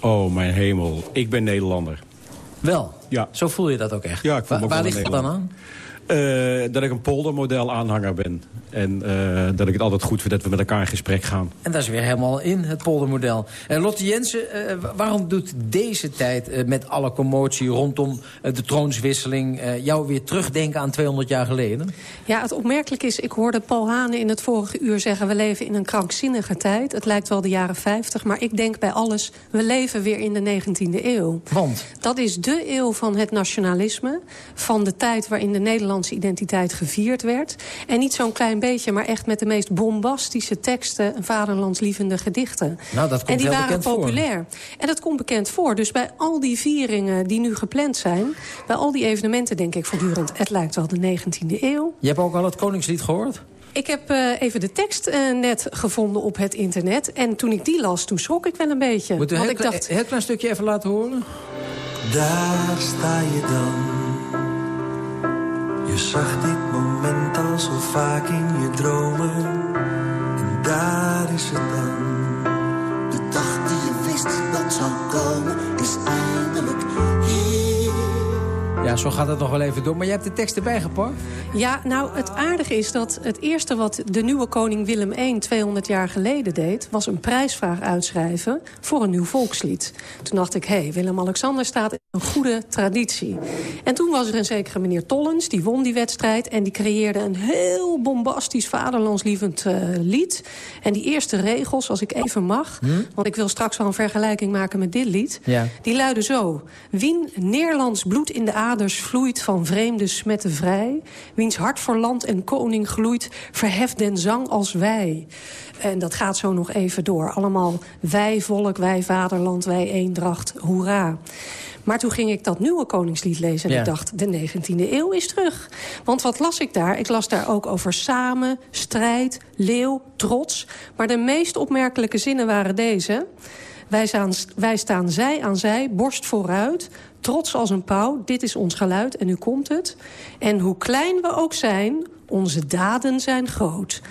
Oh, mijn hemel. Ik ben Nederlander. Wel? Ja. Zo voel je dat ook echt? Ja, ik voel Wa Waar ligt dat dan aan? Uh, dat ik een poldermodel aanhanger ben. En uh, dat ik het altijd goed vind dat we met elkaar in gesprek gaan. En dat is weer helemaal in, het poldermodel. Uh, Lotte Jensen, waarom doet deze tijd met alle commotie rondom de troonswisseling... jou weer terugdenken aan 200 jaar geleden? Ja, het opmerkelijk is, ik hoorde Paul Hane in het vorige uur zeggen... we leven in een krankzinnige tijd. Het lijkt wel de jaren 50, maar ik denk bij alles... we leven weer in de 19e eeuw. Want? Dat is de eeuw van het nationalisme. Van de tijd waarin de Nederlandse identiteit gevierd werd. En niet zo'n klein beetje, maar echt met de meest bombastische teksten... en vaderlandslievende gedichten. Nou, dat komt en die heel waren populair. Voor. En dat komt bekend voor. Dus bij al die vieringen die nu gepland zijn... bij al die evenementen denk ik voortdurend... het lijkt wel de 19e eeuw. Je hebt ook al het Koningslied gehoord? Ik heb uh, even de tekst uh, net gevonden op het internet. En toen ik die las, toen schrok ik wel een beetje. Moet u een Want ik dacht... heel klein stukje even laten horen? Daar sta je dan. Je zag dit moment zo vaak in je dromen. En daar is het dan. De dag die je wist dat zou komen, is hier. Ja, zo gaat het nog wel even door. Maar je hebt de tekst erbij gepakt? Ja, nou, het aardige is dat het eerste wat de nieuwe koning Willem I 200 jaar geleden deed... was een prijsvraag uitschrijven voor een nieuw volkslied. Toen dacht ik, hé, hey, Willem-Alexander staat in een goede traditie. En toen was er een zekere meneer Tollens, die won die wedstrijd... en die creëerde een heel bombastisch vaderlandslievend uh, lied. En die eerste regels, als ik even mag... Hm? want ik wil straks wel een vergelijking maken met dit lied... Ja. die luiden zo. Wien Nederlands bloed in de aders vloeit van vreemde smetten vrij... wiens hart voor land en koning gloeit... verheft den zang als wij. En dat gaat zo nog even door. Allemaal wij volk, wij vaderland, wij eendracht, hoera. Maar toen ging ik dat nieuwe koningslied lezen en ja. ik dacht, de 19e eeuw is terug. Want wat las ik daar? Ik las daar ook over samen, strijd, leeuw, trots. Maar de meest opmerkelijke zinnen waren deze. Wij staan, wij staan zij aan zij, borst vooruit, trots als een pauw. Dit is ons geluid en nu komt het. En hoe klein we ook zijn, onze daden zijn groot.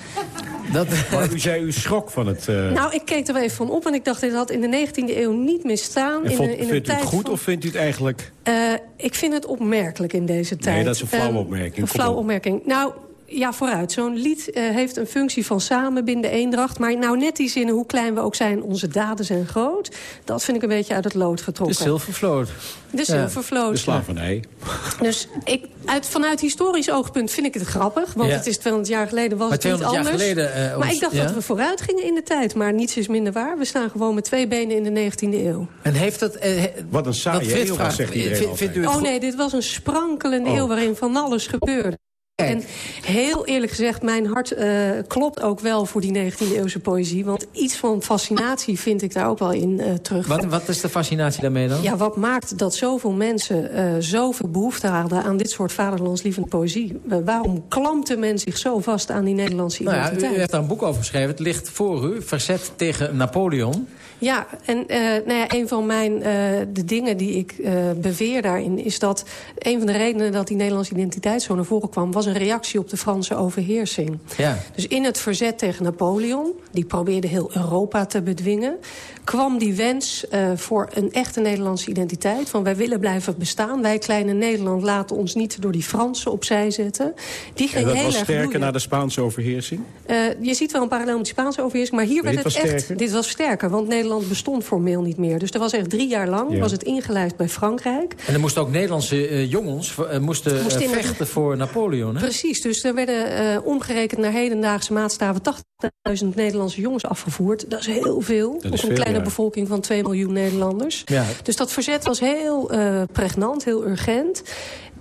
Dat, maar u zei u schrok van het... Uh... Nou, ik keek er even van op en ik dacht... dit had in de 19e eeuw niet misstaan. In vond, een, in vindt een u het goed van... of vindt u het eigenlijk... Uh, ik vind het opmerkelijk in deze tijd. Nee, dat is een flauwe Uh, opmerking. Een flauwe opmerking. Nou, ja, vooruit. Zo'n lied uh, heeft een functie van samenbinden, eendracht. Maar nou net die zinnen, hoe klein we ook zijn, onze daden zijn groot. Dat vind ik een beetje uit het lood getrokken. De zilvervloot. De zilvervloot. De slavernij. Dus ik, uit, vanuit historisch oogpunt vind ik het grappig. Want Ja. het is 200 jaar geleden, was Maar het niet 200 jaar anders. geleden, eh, maar ik dacht ja? dat we vooruit gingen in de tijd. Maar niets is minder waar. We staan gewoon met twee benen in de 19e eeuw. En heeft dat... eh, Wat een saaie eeuw, zegt iedereen vindt- vindt u het Oh nee, dit was een sprankelende Oh. eeuw waarin van alles gebeurde. En heel eerlijk gezegd, mijn hart eh, klopt ook wel voor die 19e eeuwse poëzie. Want iets van fascinatie vind ik daar ook wel in eh, terug. Wat, wat is de fascinatie daarmee dan? Ja, wat maakt dat zoveel mensen eh, zoveel behoefte hadden aan dit soort vaderlandslievende poëzie? Waarom klampte men zich zo vast aan die Nederlandse Nou ja, identiteit? u heeft daar een boek over geschreven. Het ligt voor u. Verzet tegen Napoleon. Ja, en eh, nou ja, een van mijn, eh, de dingen die ik eh, beweer daarin... is dat een van de redenen dat die Nederlandse identiteit zo naar voren kwam... was een reactie op de Franse overheersing. Ja. Dus in het verzet tegen Napoleon, die probeerde heel Europa te bedwingen... kwam die wens eh, voor een echte Nederlandse identiteit. Van wij willen blijven bestaan. Wij, kleine Nederland, laten ons niet door die Fransen opzij zetten. Die ging En dat heel was erg sterker bloeien. na de Spaanse overheersing? Eh, je ziet wel een parallel met de Spaanse overheersing, maar hier Maar werd het echt... sterker? Dit was sterker, want Nederland bestond formeel niet meer. Dus er was echt drie jaar lang Ja. was het ingelijfd bij Frankrijk. En er moesten ook Nederlandse eh, jongens eh, moesten Moest eh, de- vechten voor Napoleon. Hè? Precies, dus er werden eh, omgerekend naar hedendaagse maatstaven 80.000 Nederlandse jongens afgevoerd. Dat is heel veel, Dat is op een veel, kleine ja. bevolking van 2 miljoen Nederlanders. Ja. Dus dat verzet was heel eh, pregnant, heel urgent.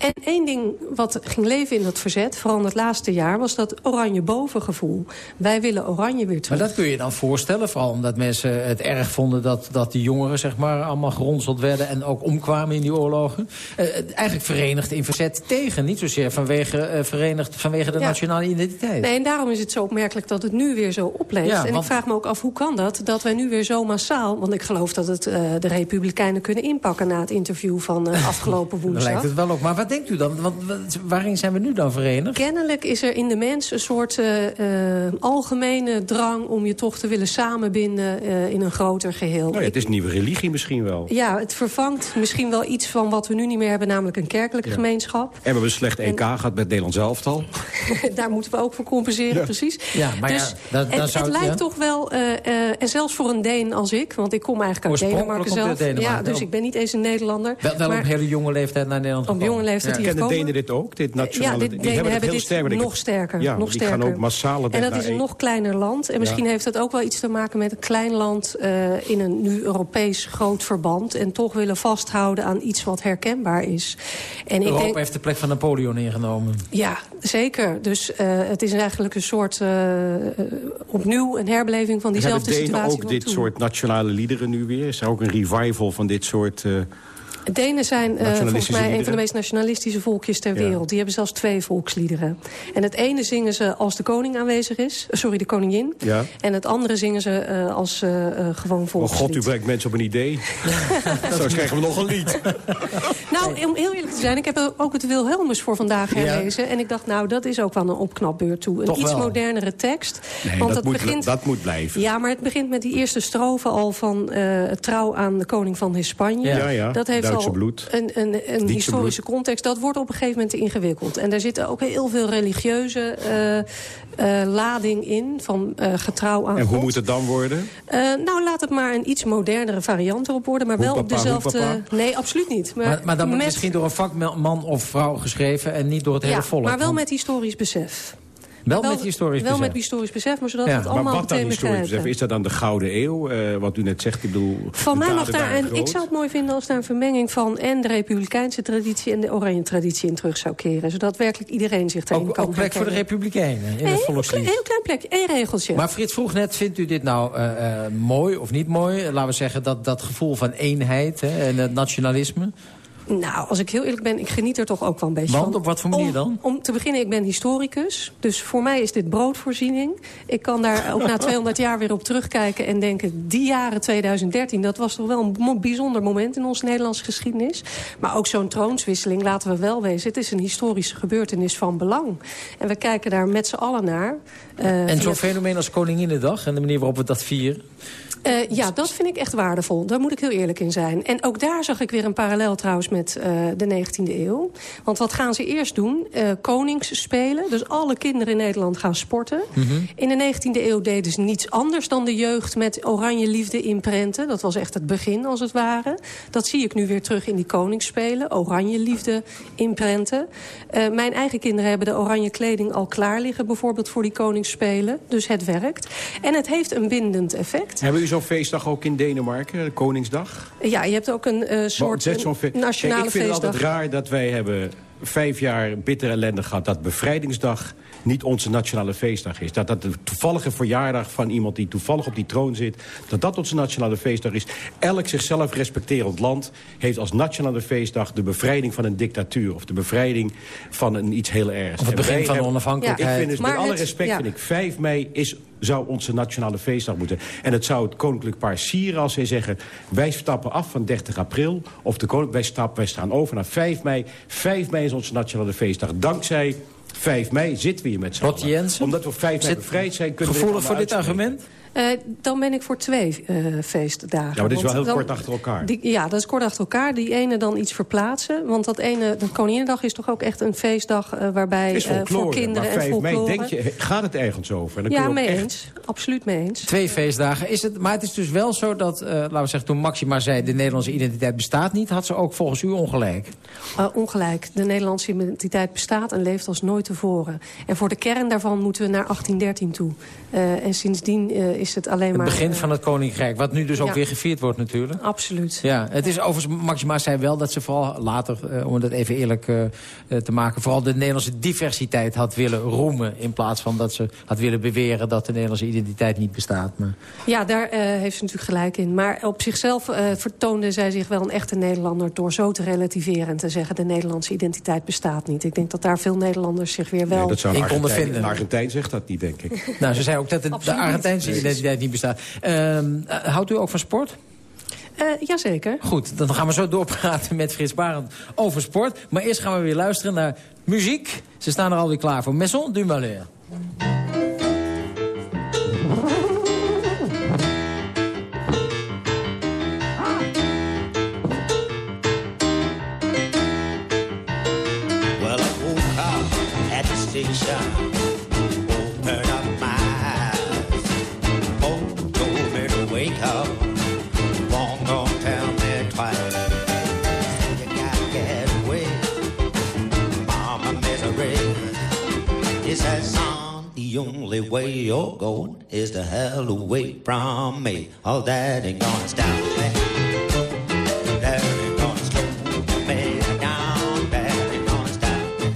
En één ding wat ging leven in dat verzet, vooral in het laatste jaar... was dat oranje bovengevoel. Wij willen oranje weer terug. Maar dat kun je dan voorstellen, vooral omdat mensen het erg vonden... dat, dat die jongeren zeg maar, allemaal geronseld werden en ook omkwamen in die oorlogen. Eh, eigenlijk verenigd in verzet tegen, niet zozeer vanwege, eh, verenigd vanwege de Ja. nationale identiteit. Nee, en daarom is het zo opmerkelijk dat het nu weer zo opleeft. Ja, en want- ik vraag me ook af, hoe kan dat? Dat wij nu weer zo massaal... want ik geloof dat het eh, de Republikeinen kunnen inpakken... na het interview van eh, afgelopen woensdag. lijkt het wel op. Maar wat denkt u dan? Want, waarin zijn we nu dan verenigd? Kennelijk is er in de mens een soort eh, eh, algemene drang... om je toch te willen samenbinden eh, in een groter geheel. Nou ja, het is een nieuwe religie misschien wel. Ja, het vervangt misschien wel iets van wat we nu niet meer hebben... namelijk een kerkelijke Ja. gemeenschap. En we hebben een slecht EK gehad met Nederland elftal. Daar moeten we ook voor compenseren, Ja. precies. Ja, maar ja, dus dan- dan het, zou het het- lijkt ja. toch wel, eh, eh, en zelfs voor een Deen als ik... want ik kom eigenlijk uit Denemarken zelf. uit Denemarken. Ja, dus ik ben niet eens een Nederlander. Wel, wel maar, op hele jonge leeftijd naar Nederland Op jonge leeftijd hier Kennen gekomen. Denen dit ook? Dit ja, nationale, dit, die Denen hebben het hebben heel dit sterk. ik- nog sterker. Ja, nog die sterker. gaan ook massaal En dat is een nog kleiner land. En misschien Ja. heeft dat ook wel iets te maken met een klein land... eh, in een nu Europees groot verband. En toch willen vasthouden aan iets wat herkenbaar is. En ik Europa denk, heeft de plek van Napoleon ingenomen. ja, zeker. Dus eh, het is eigenlijk een soort eh, opnieuw een herbeleving van Hebben diezelfde Denen situatie. ook van dit toen. soort nationale liederen nu weer? Is er ook een revival van dit soort... eh, Denen zijn uh, volgens mij een van de meest nationalistische volkjes ter Ja. wereld. Die hebben zelfs twee volksliederen. En het ene zingen ze als de koning aanwezig is. eh, Sorry, de koningin. Ja. En het andere zingen ze eh, als eh, eh, gewoon Oh volkslied. god, u brengt mensen op een idee. Zo krijgen we nog een lied. Nou, om heel eerlijk te zijn, ik heb ook het Wilhelmus voor vandaag herlezen. En ik dacht, nou, dat is ook wel een opknapbeurt toe. Een Toch iets wel. modernere tekst. Nee, want dat, moet, begint... dat moet blijven. Ja, maar het begint met die eerste strofe al van eh, het trouw aan de koning van Hispanje. Ja, ja, Dat heeft Duitse bloed. een, een, een historische context. Dat wordt op een gegeven moment ingewikkeld. En daar zit ook heel veel religieuze eh, eh, lading in van eh, getrouw aan En hoe God. moet het dan worden? Eh, nou, laat het maar een iets modernere variant erop worden. Maar wel op dezelfde... hoepapa. Nee, absoluut niet. Maar, Maar, maar dan met... misschien door een vakman of vrouw geschreven... en niet door het hele ja, volk. maar wel Want- met historisch besef. Wel met historisch Wel besef. met historisch besef, maar zodat Ja. het allemaal maar wat dan historisch besef? Is dat dan de Gouden Eeuw? eh, wat u net zegt, ik bedoel... Van mij mag daar, en ik zou het mooi vinden als daar een vermenging van... en de republikeinse traditie en de oranje traditie in terug zou keren. Zodat werkelijk iedereen zich daarin Ook, kan ook plek voor de. Republikeinen in Nee, het volkslied. heel klein plekje, één regeltje. Maar Frits vroeg net, vindt u dit nou eh, eh, mooi of niet mooi? Laten we zeggen, dat, dat gevoel van eenheid hè, en het nationalisme. Nou, als ik heel eerlijk ben, ik geniet er toch ook wel een beetje Want, van. op wat voor manier Om- dan? Om te beginnen, ik ben historicus. Dus voor mij is dit broodvoorziening. Ik kan daar ook na 200 jaar weer op terugkijken en denken... die jaren 2013, dat was toch wel een bijzonder moment in onze Nederlandse geschiedenis. Maar ook zo'n troonswisseling, laten we wel wezen... het is een historische gebeurtenis van belang. En we kijken daar met z'n allen naar. Eh, en zo'n fenomeen als Koninginnedag en de manier waarop we dat vieren. Eh, ja, dat vind ik echt waardevol. Daar moet ik heel eerlijk in zijn. En ook daar zag ik weer een parallel trouwens met eh, de 19e eeuw. Want wat gaan ze eerst doen? Eh koningsspelen. Dus alle kinderen in Nederland gaan sporten. In de 19e eeuw deden ze niets anders dan de jeugd met oranje liefde inprenten. Dat was echt het begin als het ware. Dat zie ik nu weer terug in die koningsspelen. Oranje liefde inprenten. Eh, mijn eigen kinderen hebben de oranje kleding al klaar liggen. Bijvoorbeeld voor die koningsspelen. Dus het werkt. En het heeft een bindend effect. Hebben u zo'n feestdag ook in Denemarken, de Koningsdag? Ja, je hebt ook een eh, soort Zet zo'n fe- nationale ik vind het altijd raar dat wij hebben vijf jaar bittere ellende gehad... dat bevrijdingsdag niet onze nationale feestdag is. Dat dat de toevallige verjaardag van iemand die toevallig op die troon zit... dat dat onze nationale feestdag is. Elk zichzelf respecterend land heeft als nationale feestdag... de bevrijding van een dictatuur of de bevrijding van een iets heel ergs. Of het begin van de hebben- onafhankelijkheid. Ik vind dus met alle het- respect ja. vind ik 5 mei is zou onze nationale feestdag moeten. En het zou het koninklijk paar sieren als zij zeggen... wij stappen af van 30 april, of de koning, wij, stappen, wij staan over naar 5 mei. 5 mei is onze nationale feestdag. Dankzij 5 mei zitten we hier met z'n allen. Jensen? Omdat we op 5 mei bevrijd zijn... kunnen we Gevoelig voor allemaal dit argument? Eh, dan ben ik voor twee eh, feestdagen. Ja, maar dit is wel heel dan- kort achter elkaar. Die, ja, dat is kort achter elkaar. Die ene dan iets verplaatsen. Want dat ene, de Koninginnedag is toch ook echt een feestdag... eh, waarbij eh, folklore, voor kinderen maar en 5 mei, folklore... denk je, gaat het ergens over? En dan kun Ja, je mee echt- eens. Absoluut mee eens. Twee feestdagen. Is het, maar het is dus wel zo dat, eh, laten we zeggen, toen Maxima zei... de Nederlandse identiteit bestaat niet, had ze ook volgens u ongelijk. Eh, ongelijk. De Nederlandse identiteit bestaat en leeft als nooit tevoren. En voor de kern daarvan moeten we naar 1813 toe. Eh, en sindsdien eh, is het alleen Het maar... begin eh, van het Koninkrijk, wat nu dus ook ja. weer gevierd wordt natuurlijk. Absoluut. Ja, het is overigens, Maxima zei wel dat ze vooral later, eh, om het even eerlijk eh, te maken... vooral de Nederlandse diversiteit had willen roemen... in plaats van dat ze had willen beweren dat de Nederlandse identiteit niet bestaat. Maar Ja, daar eh, heeft ze natuurlijk gelijk in. Maar op zichzelf eh, vertoonde zij zich wel een echte Nederlander... door zo te relativeren en te zeggen... de Nederlandse identiteit bestaat niet. Ik denk dat daar veel Nederlanders zich weer wel... Nee, dat zou een in konden Argentijn, vinden. een Argentijn zegt dat niet, denk ik. nou, ze zei ook dat de, de. Argentijnse Nee. Identiteit niet bestaat. Ehm, eh, houdt u ook van sport? Eh, jazeker. Goed, dan gaan we zo doorpraten met Frits Barend over sport. Maar eerst gaan we weer luisteren naar muziek. Ze staan er alweer klaar voor. Maison du Malheur. The only way you're going is to hell away from me. All that ain't gonna stop me. That ain't gonna slow me down. That ain't gonna stop me.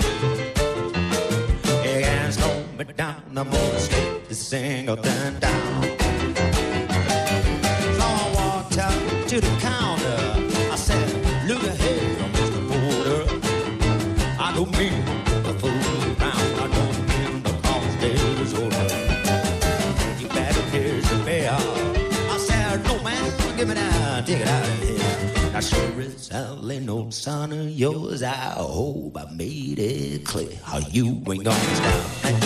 It can't slow me down. I'm gonna skip the singleton down. Walked up to the counter. Take it out of here. Now sure as hell ain't no son of yours. I hope I made it clear how you ain't gonna stop.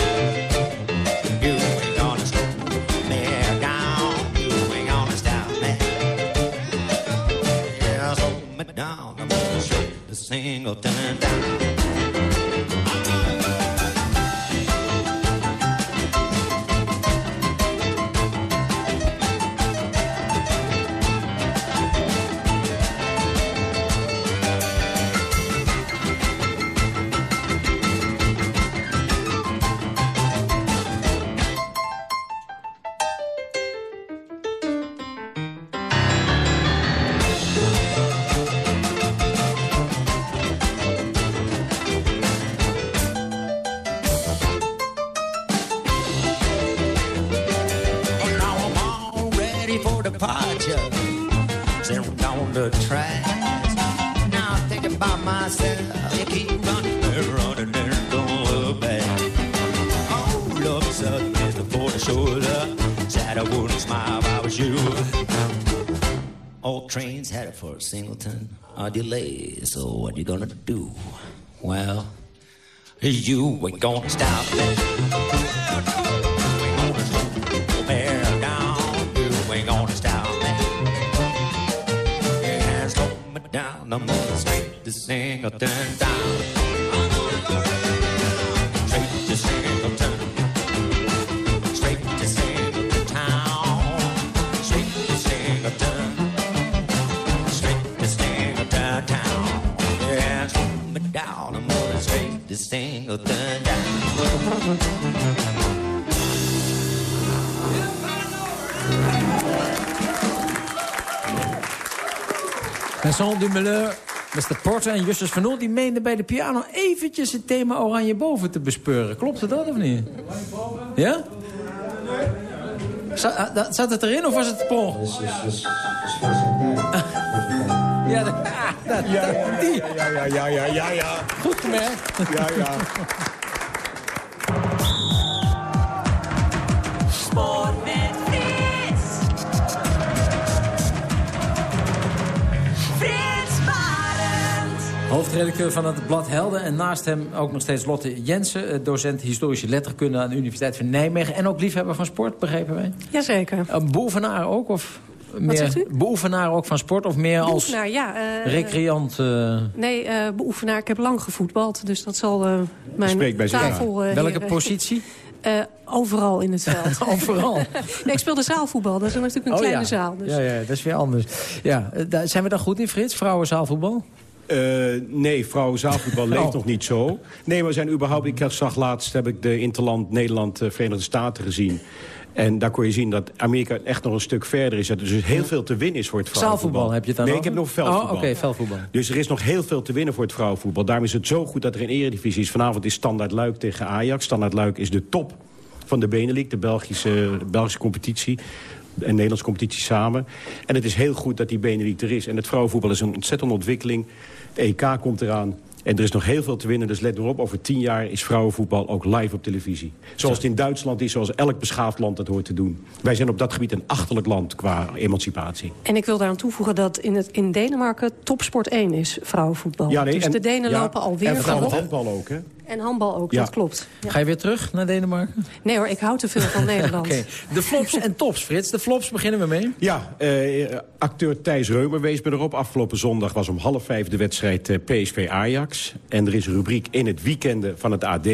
So what you gonna do? Well, you ain't gonna stop me. Bear down, you ain't gonna stop me. Me down, I'm gonna to Singleton down. Singleton down. Vincent Dumeleur, Mr. Porter en Justus van Oel... die meenden bij de piano eventjes het thema Oranje Boven te bespeuren. Klopt dat of niet? Ja? Zat, ah, dat- zat het erin of was het sprong? Ja, dat, dat, Ja, die. ja, ja, ja, ja, ja, ja. Goed gemerkt. Ja, ja. Sport met Frits. Frits Barend. Hoofdredacteur van het blad Helden. En naast hem ook nog steeds Lotte Jensen. eh, Docent historische letterkunde aan de Universiteit van Nijmegen. En ook liefhebber van sport, begrepen wij. Jazeker. Een beoefenaar ook? Of meer, zegt u? Beoefenaar ook van sport? Of meer als ja. eh, recreant? eh, Nee, eh beoefenaar. Ik heb lang gevoetbald, dus dat zal eh, mijn Spreekt bij zich tafel... Welke heren- positie? Eh, overal in het veld. Overal? nee, ik speelde zaalvoetbal. Dat is natuurlijk een Oh, kleine ja. zaal. Dus. Ja, ja, dat is weer anders. Ja, daar- zijn we daar goed in, Frits? Vrouwenzaalvoetbal? Eh, nee, vrouwenzaalvoetbal leeft Oh. nog niet zo. Nee, maar we zijn überhaupt... Ik zag laatst, heb ik de Interland Nederland, eh, Verenigde Staten gezien. En daar kon je zien dat Amerika echt nog een stuk verder is. Dat er dus heel veel te winnen is voor het vrouwenvoetbal. Zaalvoetbal heb je het dan Nee, over? ik heb nog veldvoetbal. Oh, oké, veldvoetbal. Dus er is nog heel veel te winnen voor het vrouwenvoetbal. Daarom is het zo goed dat er een eredivisie is. Vanavond is Standaard Luik tegen Ajax. Standaard Luik is de top van de Benelux, de Belgische, de Belgische competitie. En Nederlandse competitie samen. En het is heel goed dat die Benelux er is. En het vrouwenvoetbal is een ontzettende ontwikkeling. De EK komt eraan. En er is nog heel veel te winnen, dus let erop. Over tien jaar is vrouwenvoetbal ook live op televisie. Zoals het in Duitsland is, zoals elk beschaafd land dat hoort te doen. Wij zijn op dat gebied een achterlijk land qua emancipatie. En ik wil daaraan toevoegen dat in, het, in Denemarken topsport 1 is vrouwenvoetbal. Ja, nee, dus en- de Denen ja, lopen alweer En vooral voorop. handbal ook, hè? En handbal ook, Ja. dat klopt. Ja. Ga je weer terug naar Denemarken? Nee hoor, ik hou te veel van Nederland. Oké, de flops en tops, Frits. De flops beginnen we mee. Ja, eh, acteur Thijs Reumer wees me erop. Afgelopen zondag was om half vijf de wedstrijd eh, PSV-Ajax. En er is een rubriek in het weekende van het AD.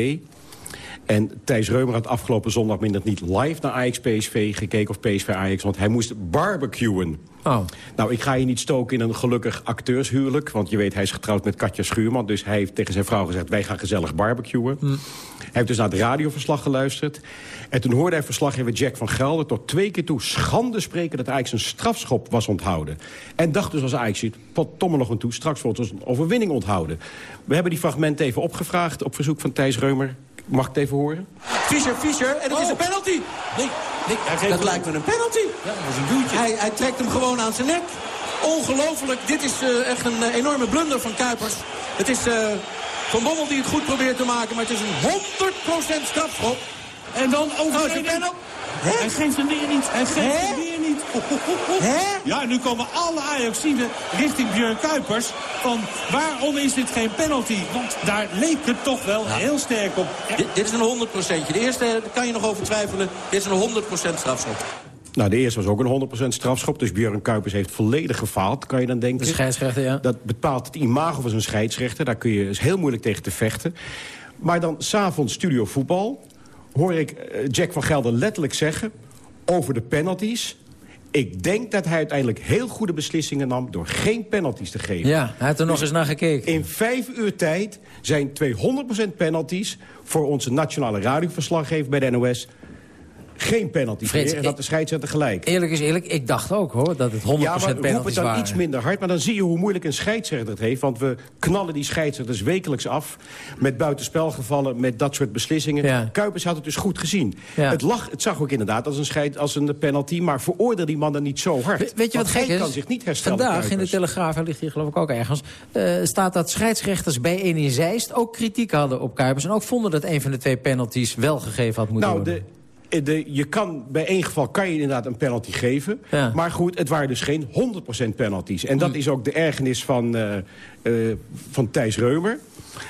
En Thijs Reumer had afgelopen zondag minder niet live naar Ajax-PSV gekeken... of PSV-Ajax, want hij moest barbecuen. Oh. Nou, ik ga je niet stoken in een gelukkig acteurshuwelijk... want je weet, hij is getrouwd met Katja Schuurman... dus hij heeft tegen zijn vrouw gezegd, wij gaan gezellig barbecuen. Hij heeft dus naar het radioverslag geluisterd. En toen hoorde hij verslaggever Jack van Gelder tot twee keer toe schande spreken... dat Ajax een strafschop was onthouden. En dacht dus als Ajax ziet, potdomme nog een toe... straks wordt ons een overwinning onthouden. We hebben die fragmenten even opgevraagd op verzoek van Thijs Reumer. Mag ik het even horen? Fischer, Fischer, en het is een penalty. Nee, nee dat lijkt me een penalty. Ja, dat een duwtje. Hij, hij trekt hem gewoon aan zijn nek. Ongelooflijk. Dit is eh, echt een eh, enorme blunder van Kuipers. Het is eh, Van Bommel die het goed probeert te maken, maar het is een 100% strafschop. En dan over een penalty. Hij geeft hem weer niet. Hij geeft hem weer niet. Hè? Ja, nu komen alle Ajaxiden richting Björn Kuipers. Van waarom is dit geen penalty? Want daar leek het toch wel heel sterk op. Dit, dit is een 100% De eerste daar kan je nog over twijfelen. Dit is een 100% strafschop. Nou, de eerste was ook een 100% strafschop. Dus Björn Kuipers heeft volledig gefaald, kan je dan denken. De scheidsrechter, ja. Dat bepaalt het imago van zijn scheidsrechter. Daar kun je is heel moeilijk tegen te vechten. Maar dan s'avonds studio voetbal... hoor ik eh, Jack van Gelder letterlijk zeggen... over de penalties... Ik denk dat hij uiteindelijk heel goede beslissingen nam... door geen penalties te geven. Ja, hij heeft er nog Dus eens naar gekeken. In vijf uur tijd zijn 200% penalties... voor onze nationale radioverslaggever bij de NOS... geen penalties Frits, meer. En dat de scheidsrechter gelijk. Eerlijk is eerlijk, ik dacht ook hoor, dat het 100% Ja, maar roep het dan waren. iets minder hard. Maar dan zie je hoe moeilijk een scheidsrechter het heeft. Want we knallen die scheidsrechters wekelijks af. Met buitenspelgevallen, met dat soort beslissingen. Kuipers had het dus goed gezien. Ja. Het, lag, het zag ook inderdaad als een, scheid, als een penalty. Maar veroordeel die man dan niet zo hard. We- Weet je wat gek hij is? kan zich niet herstellen, Vandaag in de. Telegraaf, hij ligt hier geloof ik ook ergens... eh, staat dat scheidsrechters bij een in Zeist ook kritiek hadden op Kuipers... en ook vonden dat een van de twee penalties wel gegeven had moeten Nou, worden. de, de, je kan, bij één geval kan je inderdaad een penalty geven. Ja. Maar goed, het waren dus geen 100% penalties. En dat is ook de ergernis van, eh, eh, van Thijs Reumer.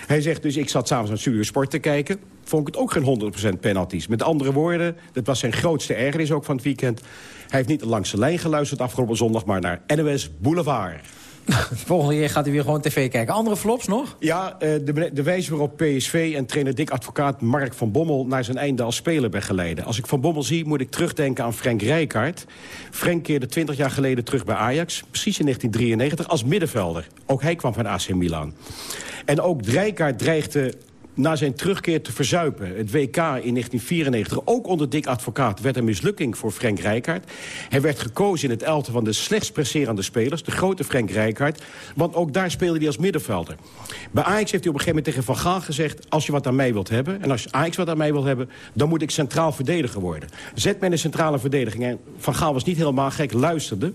Hij zegt dus, ik zat s'avonds aan Studio Sport te kijken. Vond ik het ook geen 100% penalties. Met andere woorden, dat was zijn grootste ergernis ook van het weekend. Hij heeft niet langs de lijn geluisterd afgelopen zondag... maar naar NOS Boulevard. Volgende keer gaat hij weer gewoon tv kijken. Andere flops nog? Ja, eh, de, de wijze waarop PSV en trainer Dick Advocaat Mark van Bommel... naar zijn einde als speler begeleiden. Als ik Van Bommel zie, moet ik terugdenken aan Frank Rijkaard. Frank keerde 20 jaar geleden terug bij Ajax. Precies in 1993 als middenvelder. Ook hij kwam van AC Milan. En ook Rijkaard dreigde na zijn terugkeer te verzuipen. Het WK in 1994, ook onder Dick Advocaat... werd een mislukking voor Frank Rijkaard. Hij werd gekozen in het elftal van de slechts presserende spelers... de grote Frank Rijkaard, want ook daar speelde hij als middenvelder. Bij Ajax heeft hij op een gegeven moment tegen Van Gaal gezegd... als je wat aan mij wilt hebben, en als Ajax wat aan mij wilt hebben... dan moet ik centraal verdediger worden. Zet mij in de centrale verdediging. En Van Gaal was niet helemaal gek, luisterde.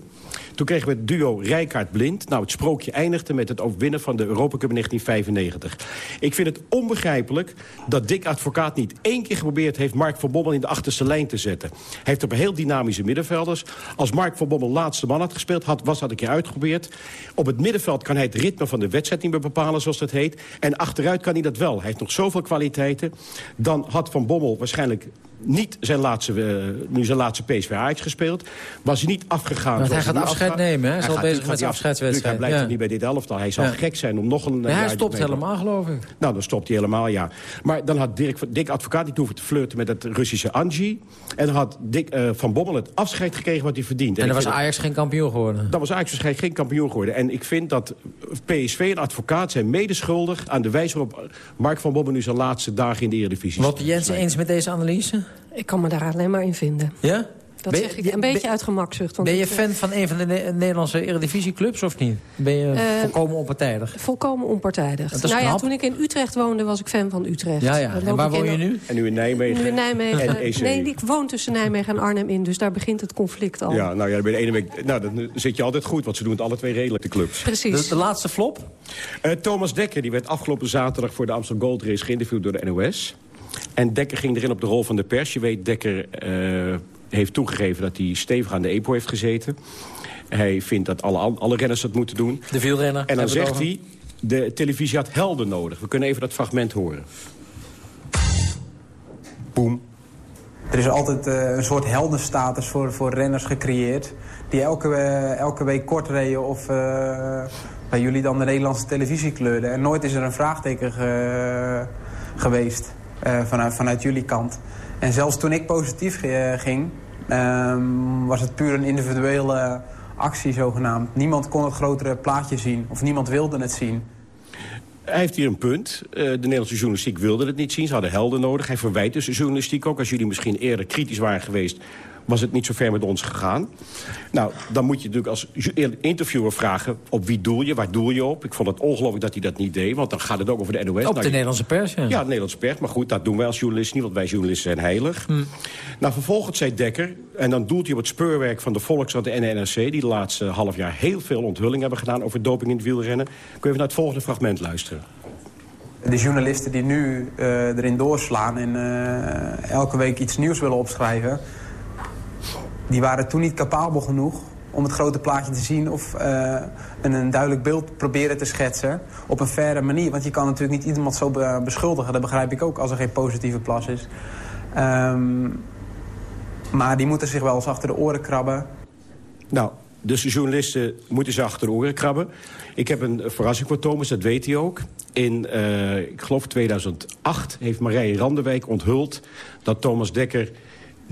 Toen kregen we het duo Rijkaard-Blind. Nou, het sprookje eindigde met het overwinnen van de Europa Cup in 1995. Ik vind het onbegrijpelijk dat Dick Advocaat niet één keer geprobeerd heeft... Mark van Bommel in de achterste lijn te zetten. Hij heeft op heel dynamische middenvelders. Als Mark van Bommel laatste man had gespeeld, had, was dat een keer uitgeprobeerd. Op het middenveld kan hij het ritme van de wedstrijd niet meer bepalen, zoals dat heet. En achteruit kan hij dat wel. Hij heeft nog zoveel kwaliteiten. Dan had Van Bommel waarschijnlijk niet zijn laatste, eh, nu zijn laatste PSV Ajax gespeeld. Was hij niet afgegaan. Want hij gaat afscheid nemen, hè? Hij is al bezig met zijn af- afscheidswedstrijd. Hij blijft Ja. er niet bij dit elftal. Hij zal Ja. gek zijn om nog een Nee, hij stopt helemaal, geloof ik. Nou, dan stopt hij helemaal, ja. Maar dan had Dirk, Dick Advocaat niet hoeven te flirten met het Russische Anji. En dan had Dick eh, Van Bommel het afscheid gekregen wat hij verdient. En dan ik was Ajax geen kampioen geworden. dan was Ajax waarschijnlijk geen kampioen geworden. En ik vind dat PSV en advocaat zijn medeschuldig... aan de wijze waarop Mark van Bommel nu zijn laatste dagen in de Eredivisie Wat Jensen eens met deze analyse? Ik kan me daar alleen maar in vinden. Ja? Dat Ben- zeg ik een beetje uit gemakzucht. want Ben je fan van een van de Ne- Nederlandse eredivisieclubs of niet? Ben je Eh, volkomen onpartijdig? Volkomen onpartijdig. Dat is nou ja, toen ik in Utrecht woonde, was ik fan van Utrecht. Ja, ja. En waar woon je nu? En nu in Nijmegen. Nu in Nijmegen. En EC. Nee, ik woon tussen Nijmegen en Arnhem in, dus daar begint het conflict al. Ja, nou ja, dan ben je de ene week, nou, dan zit je altijd goed, want ze doen het alle twee redelijk, de clubs. Precies. De, de laatste flop? Eh, Thomas Dekker die werd afgelopen zaterdag voor de Amsterdam Gold Race geïnterviewd door de NOS. En Dekker ging erin op de rol van de pers. Je weet, Dekker eh, heeft toegegeven dat hij stevig aan de EPO heeft gezeten. Hij vindt dat alle, alle renners dat moeten doen. De wielrenner. En dan zegt hij, de televisie had helden nodig. We kunnen even dat fragment horen. Boom. Er is altijd eh, een soort heldenstatus voor, voor renners gecreëerd... die elke, eh, elke week kort reden of eh, bij jullie dan de Nederlandse televisie kleurden. En nooit is er een vraagteken ge- geweest vanuit, vanuit jullie kant. En zelfs toen ik positief ge- ging, ehm, was het puur een individuele actie zogenaamd. Niemand kon het grotere plaatje zien of niemand wilde het zien. Hij heeft hier een punt. Eh, de Nederlandse journalistiek wilde het niet zien. Ze hadden helden nodig. Hij verwijt dus de journalistiek ook. Als jullie misschien eerder kritisch waren geweest... was het niet zo ver met ons gegaan. Nou, dan moet je natuurlijk als interviewer vragen... op wie doel je, waar doel je op? Ik vond het ongelooflijk dat hij dat niet deed. Want dan gaat het ook over de NOS. Op Nou, de je- Nederlandse pers, ja. Ja, de Nederlandse pers. Maar goed, dat doen wij als journalisten niet, want wij journalisten zijn heilig. Hm. Nou, vervolgens zei Dekker, en dan doelt hij op het speurwerk van de Volkskrant en de NRC... die de laatste half jaar heel veel onthulling hebben gedaan over doping in het wielrennen. Kun je even naar het volgende fragment luisteren. De journalisten die nu eh, erin doorslaan en eh, elke week iets nieuws willen opschrijven... die waren toen niet capabel genoeg om het grote plaatje te zien... of uh, een, een, duidelijk beeld proberen te schetsen op een faire manier. Want je kan natuurlijk niet iemand zo beschuldigen. Dat begrijp ik ook als er geen positieve plas is. Um, maar die moeten zich wel eens achter de oren krabben. Nou, dus de journalisten moeten zich achter de oren krabben. Ik heb een verrassing voor Thomas, dat weet hij ook. In, uh, ik geloof 2008 heeft Marije Randewijk onthuld... dat Thomas Dekker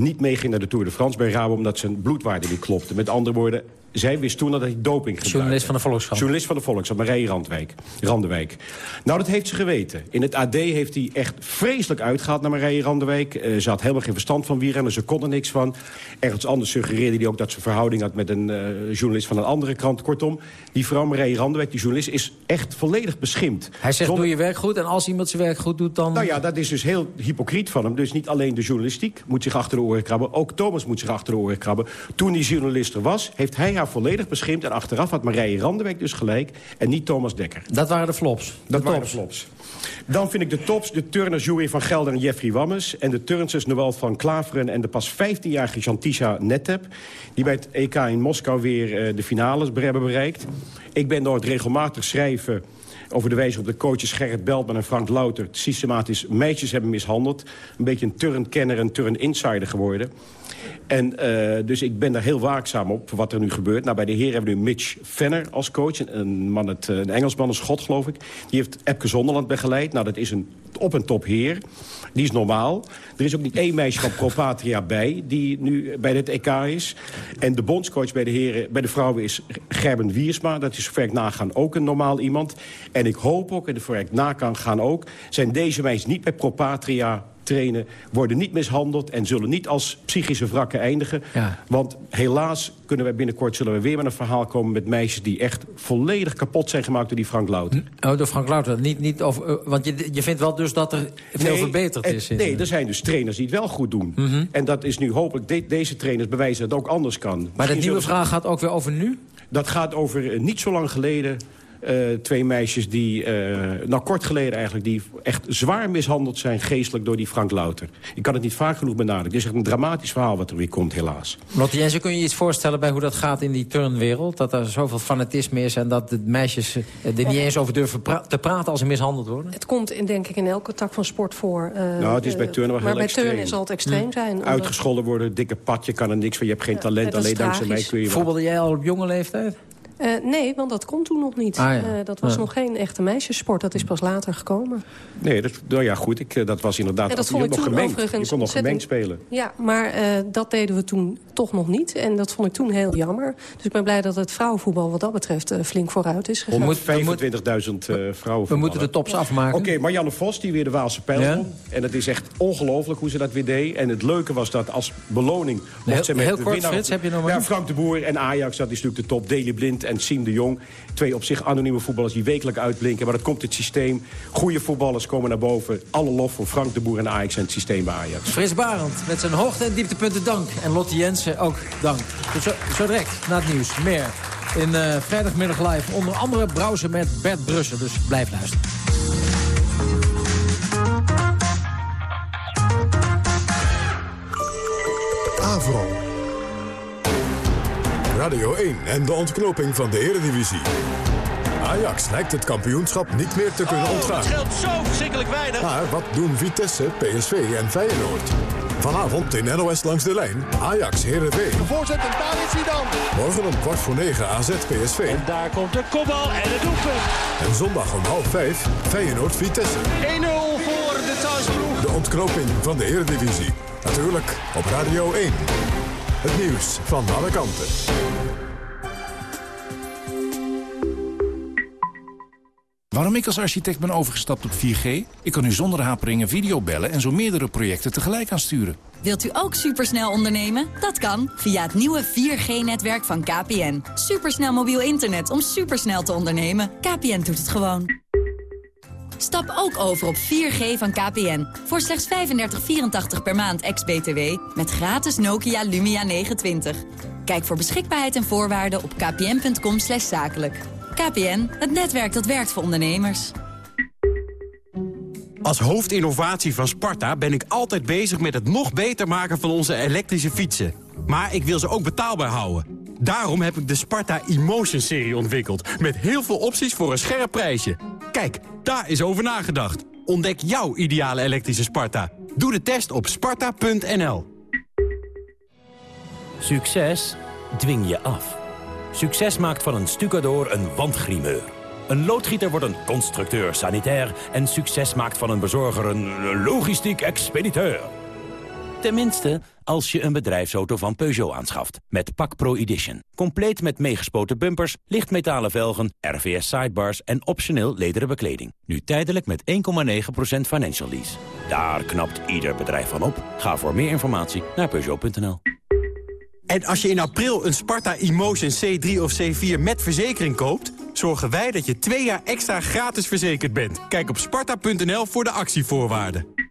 niet meeging naar de Tour de France bij Rabo... omdat zijn bloedwaarde niet klopte. Met andere woorden, zij wist toen dat hij doping gebruikte. Journalist van de Volkskrant. Journalist van de Volkskrant, Marije Randwijk, Randewijk. Nou, dat heeft ze geweten. In het AD heeft hij echt vreselijk uitgehaald naar Marije Randewijk. Uh, ze had helemaal geen verstand van wielrennen, ze kon er niks van. Ergens anders suggereerde hij ook dat ze verhouding had... met een uh, journalist van een andere krant. Kortom, die vrouw Marije Randewijk, die journalist... is echt volledig beschimpt. Hij zegt, Zonder... doe je werk goed en als iemand zijn werk goed doet, dan... Nou ja, dat is dus heel hypocriet van hem. Dus niet alleen de journalistiek moet zich achter de oren krabben... ook Thomas moet zich achter de oren krabben. Toen die journalist er was, heeft hij haar volledig beschimpt en achteraf had Marije Randewijk dus gelijk. En niet Thomas Dekker. Dat waren de flops. De dat waren de flops. Dan vind ik de tops de turners Jury van Gelder en Jeffrey Wammes... en de turnsters Noël van Klaveren en de pas 15-jarige Jantisha Netep... die bij het EK in Moskou weer uh, de finales hebben bereikt. Ik ben door het regelmatig schrijven over de wijze op de coaches Gerrit Beltman en Frank Louter... systematisch meisjes hebben mishandeld. Een beetje een turnkenner en turn-insider geworden. En uh, dus ik ben daar heel waakzaam op wat er nu gebeurt. Nou, bij de heren hebben we nu Mitch Venner als coach. Een, man het, een Engelsman, een schot geloof ik. Die heeft Epke Zonderland begeleid. Nou, dat is een op- en top heer. Die is normaal. Er is ook niet één meisje van Propatria bij... die nu bij het EK is. En de bondscoach bij de, heren, bij de vrouwen is Gerben Wiersma. Dat is zover ik nagaan ook een normaal iemand. En ik hoop ook, en voor ik na kan gaan ook... zijn deze meisjes niet bij Propatria trainen, worden niet mishandeld... en zullen niet als psychische wrakken eindigen. Ja. Want helaas kunnen wij binnenkort zullen we weer met een verhaal komen... met meisjes die echt volledig kapot zijn gemaakt door die Frank Louter. Oh, door Frank Louter. Niet, niet over, uh, want je, je vindt wel dus dat er veel nee, verbeterd is. Nee, er zijn dus trainers die het wel goed doen. Mm -hmm. En dat is nu hopelijk, de, deze trainers bewijzen dat het ook anders kan. Maar de nieuwe vraag gaat ook weer over nu? Dat gaat over uh, niet zo lang geleden uh, twee meisjes die, uh, nou kort geleden eigenlijk... die echt zwaar mishandeld zijn geestelijk door die Frank Louter. Ik kan het niet vaak genoeg benadrukken. Het is echt een dramatisch verhaal wat er weer komt, helaas. Lotte Jensen, kun je iets voorstellen bij hoe dat gaat in die turnwereld? Dat er zoveel fanatisme is en dat de meisjes er niet eens over durven pra te praten als ze mishandeld worden? Het komt in, denk ik in elke tak van sport voor. Uh, nou, het is bij turnen wel Maar bij turnen zal het extreem hm. zijn. Uitgescholden worden, dikke pad, je kan er niks van. Je hebt geen talent, alleen dankzij mij kun je... Voetbalde jij al op jonge leeftijd? Uh, nee, want dat kon toen nog niet. Ah, ja. uh, dat was ja. nog geen echte meisjessport. Dat is pas later gekomen. Nee, dat, nou ja, goed. Ik, dat was inderdaad en dat vond ik nog toen gemengd. overigens Je kon nog gemengd spelen. Ja, maar uh, dat deden we toen toch nog niet. En dat vond ik toen heel jammer. Dus ik ben blij dat het vrouwenvoetbal wat dat betreft flink vooruit is gegaan. 125.000 vrouwen. We moeten de tops afmaken. Oké, okay, Marianne Vos, die weer de Waalse pijl ja? En het is echt ongelooflijk hoe ze dat weer deed. En het leuke was dat als beloning... Heel, ze met heel de kort, winnaar, Frits, heb je nog Ja, Frank de Boer en Ajax, dat is natuurlijk de top. Deli Blind en Siem de Jong. Twee op zich anonieme voetballers die wekelijk uitblinken. Maar dat komt het systeem. Goede voetballers komen naar boven. Alle lof voor Frank de Boer en Ajax en het systeem bij Ajax. Frits Barend met zijn hoogte- en dieptepunten dank. En Lotte Jensen ook dank. Tot zo, zo direct, na het nieuws. Meer in uh, vrijdagmiddag live. Onder andere browsen met Bert Brussen. Dus blijf luisteren. Avro. Radio 1 en de ontknoping van de Eredivisie. Ajax lijkt het kampioenschap niet meer te kunnen oh, ontgaan. Het scheelt zo verschrikkelijk weinig. Maar wat doen Vitesse, PSV en Feyenoord? Vanavond in NOS langs de lijn, Ajax Heerenveen. De voorzet en daar is hij dan. Morgen om kwart voor negen AZ PSV. En daar komt de kopbal en het doelpunt. En zondag om half vijf Feyenoord Vitesse. 1-0 voor de thuisploeg. De ontknoping van de Eredivisie. Natuurlijk op Radio 1. Het nieuws van alle kanten. Waarom ik als architect ben overgestapt op 4G? Ik kan nu zonder haperingen video bellen en zo meerdere projecten tegelijk aansturen. Wilt u ook supersnel ondernemen? Dat kan via het nieuwe 4G-netwerk van KPN. Supersnel mobiel internet om supersnel te ondernemen. KPN doet het gewoon. Stap ook over op 4G van KPN. Voor slechts 35,84 per maand ex-BTW. Met gratis Nokia Lumia 920. Kijk voor beschikbaarheid en voorwaarden op kpn.com zakelijk. KPN, het netwerk dat werkt voor ondernemers. Als hoofdinnovatie van Sparta ben ik altijd bezig met het nog beter maken van onze elektrische fietsen. Maar ik wil ze ook betaalbaar houden. Daarom heb ik de Sparta Emotion-serie ontwikkeld. Met heel veel opties voor een scherp prijsje. Kijk, daar is over nagedacht. Ontdek jouw ideale elektrische Sparta. Doe de test op sparta.nl. Succes dwing je af. Succes maakt van een stucador een wandgrimeur. Een loodgieter wordt een constructeur sanitair... en succes maakt van een bezorger een logistiek expediteur. Tenminste, als je een bedrijfsauto van Peugeot aanschaft. Met Pak Pro Edition. Compleet met meegespoten bumpers, lichtmetalen velgen, RVS sidebars... en optioneel lederen bekleding. Nu tijdelijk met 1,9% financial lease. Daar knapt ieder bedrijf van op. Ga voor meer informatie naar Peugeot.nl. En als je in april een Sparta Emotion C3 of C4 met verzekering koopt... zorgen wij dat je twee jaar extra gratis verzekerd bent. Kijk op sparta.nl voor de actievoorwaarden.